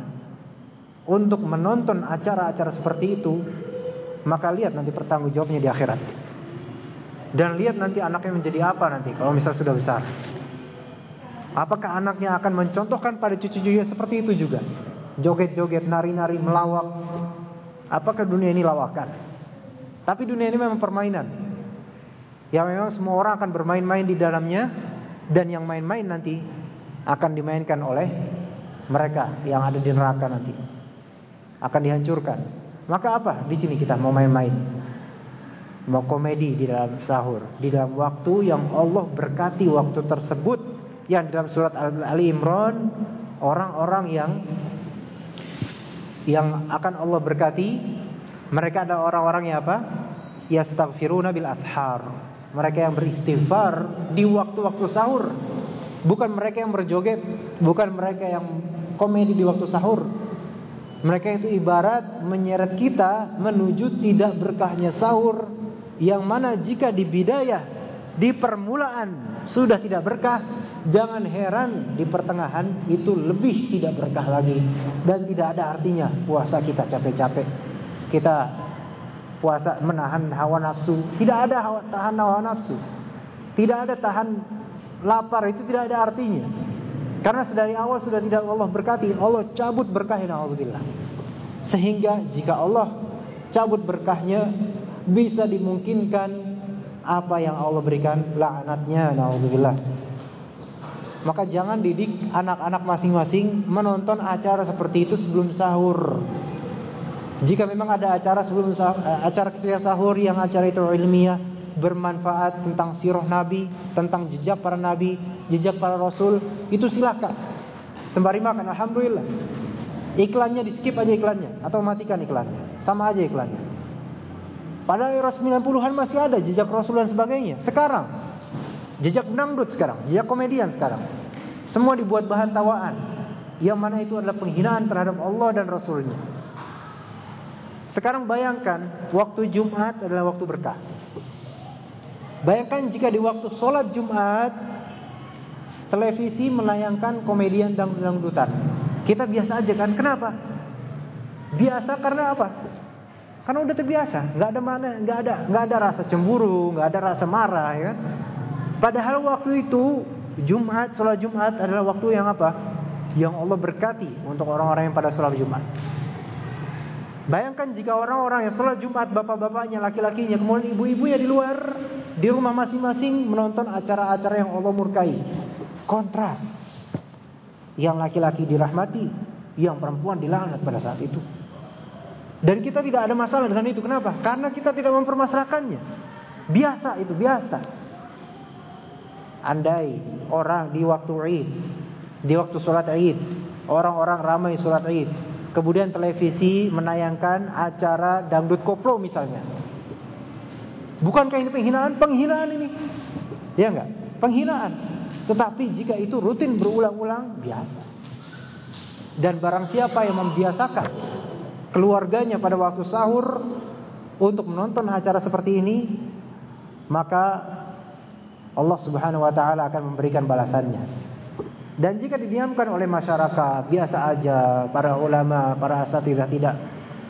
untuk menonton acara-acara seperti itu, maka lihat nanti pertanggung jawabnya di akhirat. Dan lihat nanti anaknya menjadi apa nanti kalau misal sudah besar. Apakah anaknya akan mencontohkan pada cucu-cucunya seperti itu juga? Joget-joget, nari-nari, melawak. Apakah dunia ini lawakan? Tapi dunia ini memang permainan. Yang memang semua orang akan bermain-main di dalamnya dan yang main-main nanti akan dimainkan oleh mereka yang ada di neraka nanti. Akan dihancurkan. Maka apa? Di sini kita mau main-main. Mau komedi di dalam sahur, di dalam waktu yang Allah berkati waktu tersebut yang dalam surat Ali Imran orang-orang yang yang akan Allah berkati mereka ada orang-orang yang apa? yastaghfiruna bil ashar. Mereka yang beristighfar di waktu-waktu sahur. Bukan mereka yang berjoget, bukan mereka yang komedi di waktu sahur. Mereka itu ibarat menyeret kita menuju tidak berkahnya sahur yang mana jika di bidayah di permulaan sudah tidak berkah, jangan heran di pertengahan itu lebih tidak berkah lagi dan tidak ada artinya puasa kita capek-capek. Kita puasa menahan hawa nafsu, tidak ada hawa, tahan hawa nafsu. Tidak ada tahan lapar itu tidak ada artinya. Karena dari awal sudah tidak Allah berkati, Allah cabut berkahnya alhamdulillah. Sehingga jika Allah cabut berkahnya bisa dimungkinkan apa yang Allah berikan laknatnya naudzubillah. Maka jangan didik anak-anak masing-masing menonton acara seperti itu sebelum sahur. Jika memang ada acara sebelum sahur, eh, acara ketika sahur yang acara itu ilmiah bermanfaat tentang sirah Nabi, tentang jejak para nabi, jejak para rasul, itu silakan. Sembari makan alhamdulillah. Iklannya di skip aja iklannya atau matikan iklannya. Sama aja iklannya. Pada era 90-an masih ada jejak Rasul dan sebagainya. Sekarang jejak dangdut sekarang, jejak komedian sekarang. Semua dibuat bahan tawaan. Yang mana itu adalah penghinaan terhadap Allah dan Rasulnya. Sekarang bayangkan waktu Jumat adalah waktu berkah. Bayangkan jika di waktu sholat Jumat televisi menayangkan komedian dangdut-dangdutan. Kita biasa aja kan? Kenapa? Biasa karena apa? Karena udah terbiasa, nggak ada mana, nggak ada, nggak ada rasa cemburu, nggak ada rasa marah, ya kan? Padahal waktu itu Jumat, sholat Jumat adalah waktu yang apa? Yang Allah berkati untuk orang-orang yang pada sholat Jumat. Bayangkan jika orang-orang yang sholat Jumat, bapak-bapaknya, laki-lakinya, kemudian ibu-ibunya di luar, di rumah masing-masing menonton acara-acara yang Allah murkai. Kontras. Yang laki-laki dirahmati, yang perempuan dilaknat pada saat itu. Dan kita tidak ada masalah dengan itu. Kenapa? Karena kita tidak mempermasalahkannya. Biasa itu, biasa. Andai orang di waktu Id, di waktu sholat Id, orang-orang ramai sholat Id, kemudian televisi menayangkan acara dangdut koplo misalnya. Bukankah ini penghinaan? Penghinaan ini. Ya enggak? Penghinaan. Tetapi jika itu rutin berulang-ulang, biasa. Dan barang siapa yang membiasakan keluarganya pada waktu sahur untuk menonton acara seperti ini, maka Allah Subhanahu wa taala akan memberikan balasannya. Dan jika didiamkan oleh masyarakat, biasa aja para ulama, para asatidzah tidak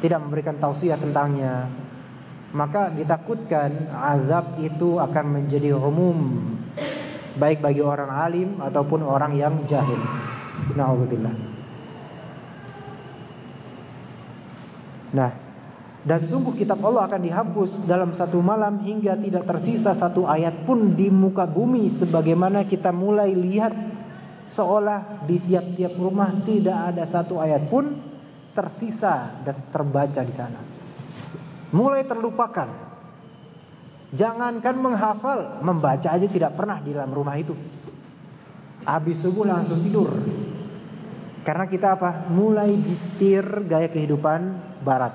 tidak memberikan tausiah tentangnya, maka ditakutkan azab itu akan menjadi umum baik bagi orang alim ataupun orang yang jahil. Nauzubillah. Nah, dan sungguh kitab Allah akan dihapus dalam satu malam hingga tidak tersisa satu ayat pun di muka bumi sebagaimana kita mulai lihat seolah di tiap-tiap rumah tidak ada satu ayat pun tersisa dan terbaca di sana. Mulai terlupakan. Jangankan menghafal, membaca aja tidak pernah di dalam rumah itu. Habis subuh langsung tidur. Karena kita apa? Mulai distir gaya kehidupan barat.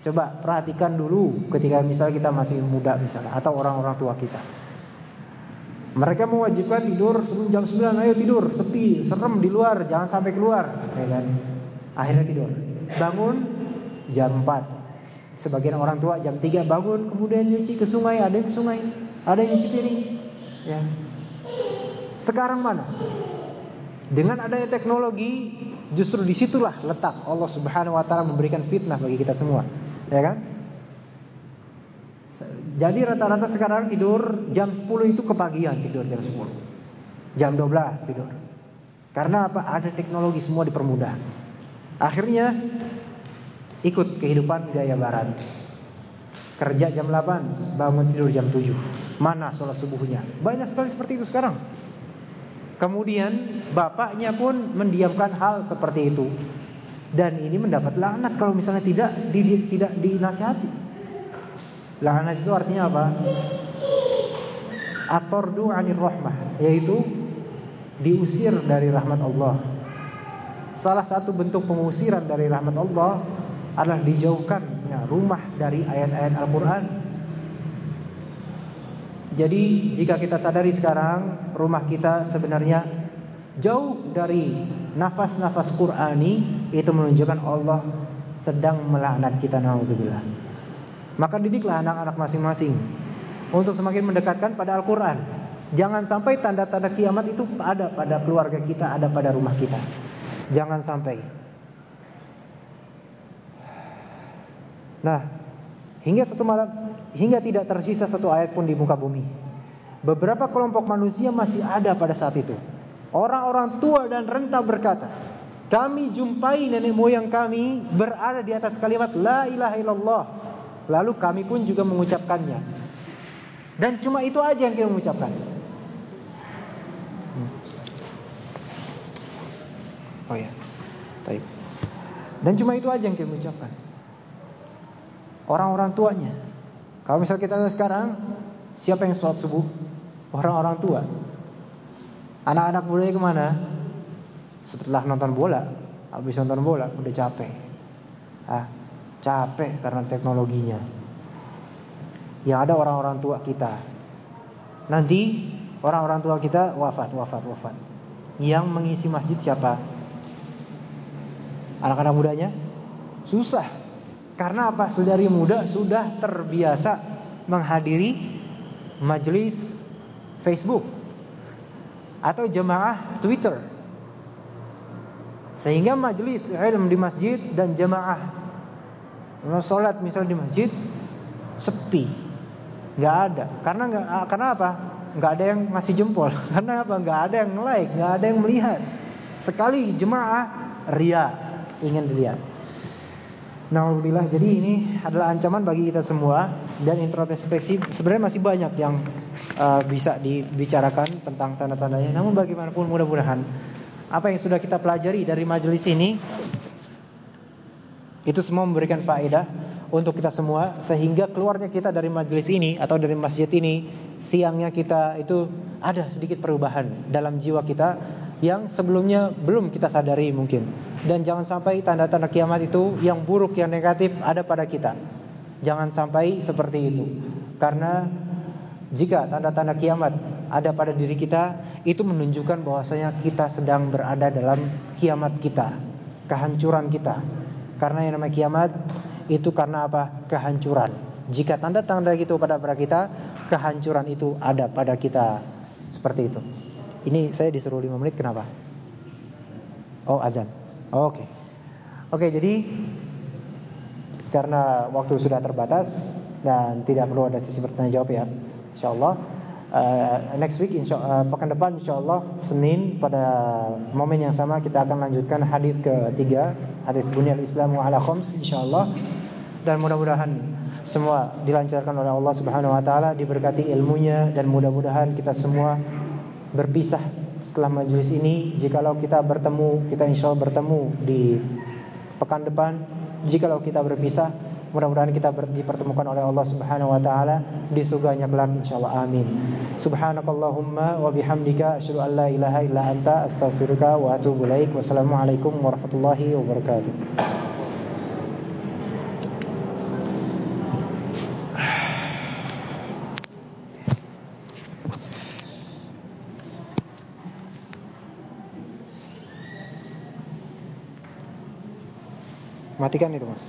Coba perhatikan dulu ketika misalnya kita masih muda misalnya atau orang-orang tua kita. Mereka mewajibkan tidur sebelum jam 9, ayo tidur, sepi, serem di luar, jangan sampai keluar, ya kan? Akhirnya tidur. Bangun jam 4. Sebagian orang tua jam 3 bangun, kemudian nyuci ke sungai, ada yang ke sungai, ada yang nyuci piring. Ya. Sekarang mana? Dengan adanya teknologi, justru di situlah letak Allah Subhanahu Wa Taala memberikan fitnah bagi kita semua, ya kan? Jadi rata-rata sekarang tidur jam 10 itu kepagian tidur jam 10. Jam 12 tidur. Karena apa? Ada teknologi semua dipermudah. Akhirnya ikut kehidupan gaya barat. Kerja jam 8, bangun tidur jam 7. Mana sholat subuhnya? Banyak sekali seperti itu sekarang. Kemudian bapaknya pun mendiamkan hal seperti itu. Dan ini mendapat laknat kalau misalnya tidak di, tidak dinasihati. Laknat itu artinya apa? Atordu anir rahmah, yaitu diusir dari rahmat Allah. Salah satu bentuk pengusiran dari rahmat Allah adalah dijauhkan banyaknya rumah dari ayat-ayat Al-Qur'an. Jadi jika kita sadari sekarang rumah kita sebenarnya jauh dari nafas-nafas Qur'ani itu menunjukkan Allah sedang melaknat kita naudzubillah. Maka didiklah anak-anak masing-masing untuk semakin mendekatkan pada Al-Qur'an. Jangan sampai tanda-tanda kiamat itu ada pada keluarga kita, ada pada rumah kita. Jangan sampai. Nah, hingga satu malam hingga tidak tersisa satu ayat pun di muka bumi. Beberapa kelompok manusia masih ada pada saat itu. Orang-orang tua dan renta berkata, kami jumpai nenek moyang kami berada di atas kalimat La ilaha illallah. Lalu kami pun juga mengucapkannya. Dan cuma itu aja yang kita mengucapkan. Oh ya. Baik. Dan cuma itu aja yang kita ucapkan. Orang-orang tuanya. Kalau misal kita sekarang, siapa yang sholat subuh? Orang-orang tua. Anak-anak muda ke mana? Setelah nonton bola, habis nonton bola udah capek. Ah, capek karena teknologinya. Yang ada orang-orang tua kita. Nanti orang-orang tua kita wafat, wafat, wafat. Yang mengisi masjid siapa? Anak-anak mudanya susah. Karena apa? Sedari muda sudah terbiasa menghadiri majelis Facebook atau jemaah Twitter. Sehingga majelis ilmu di masjid dan jemaah salat misal di masjid sepi. nggak ada. Karena nggak karena apa? nggak ada yang masih jempol. Karena apa? nggak ada yang like, nggak ada yang melihat. Sekali jemaah ria ingin dilihat. Nauzubillah. Jadi ini adalah ancaman bagi kita semua dan introspeksi sebenarnya masih banyak yang uh, bisa dibicarakan tentang tanda-tandanya. Namun bagaimanapun mudah-mudahan apa yang sudah kita pelajari dari majelis ini itu semua memberikan faedah untuk kita semua sehingga keluarnya kita dari majelis ini atau dari masjid ini siangnya kita itu ada sedikit perubahan dalam jiwa kita yang sebelumnya belum kita sadari mungkin. Dan jangan sampai tanda-tanda kiamat itu yang buruk, yang negatif ada pada kita. Jangan sampai seperti itu. Karena jika tanda-tanda kiamat ada pada diri kita, itu menunjukkan bahwasanya kita sedang berada dalam kiamat kita, kehancuran kita. Karena yang namanya kiamat itu karena apa? Kehancuran. Jika tanda-tanda itu pada pada kita, kehancuran itu ada pada kita. Seperti itu. Ini saya disuruh 5 menit kenapa? Oh azan. Oh, Oke. Okay. Oke okay, jadi karena waktu sudah terbatas dan tidak perlu ada sesi bertanya jawab ya. Insyaallah uh, next week insya, uh, pekan depan insyaallah Senin pada momen yang sama kita akan lanjutkan hadis ketiga hadis bunyal Islamu ala khams insyaallah. Dan mudah-mudahan semua dilancarkan oleh Allah Subhanahu wa taala diberkati ilmunya dan mudah-mudahan kita semua berpisah setelah majelis ini. Jikalau kita bertemu kita insya Allah bertemu di pekan depan. Jikalau kita berpisah mudah-mudahan kita dipertemukan oleh Allah Subhanahu wa taala di surganya kelak insyaallah. Amin. Subhanakallahumma wa bihamdika asyhadu an la ilaha illa anta astaghfiruka wa atubu ilaik. Wassalamualaikum warahmatullahi wabarakatuh. Matikan itu mas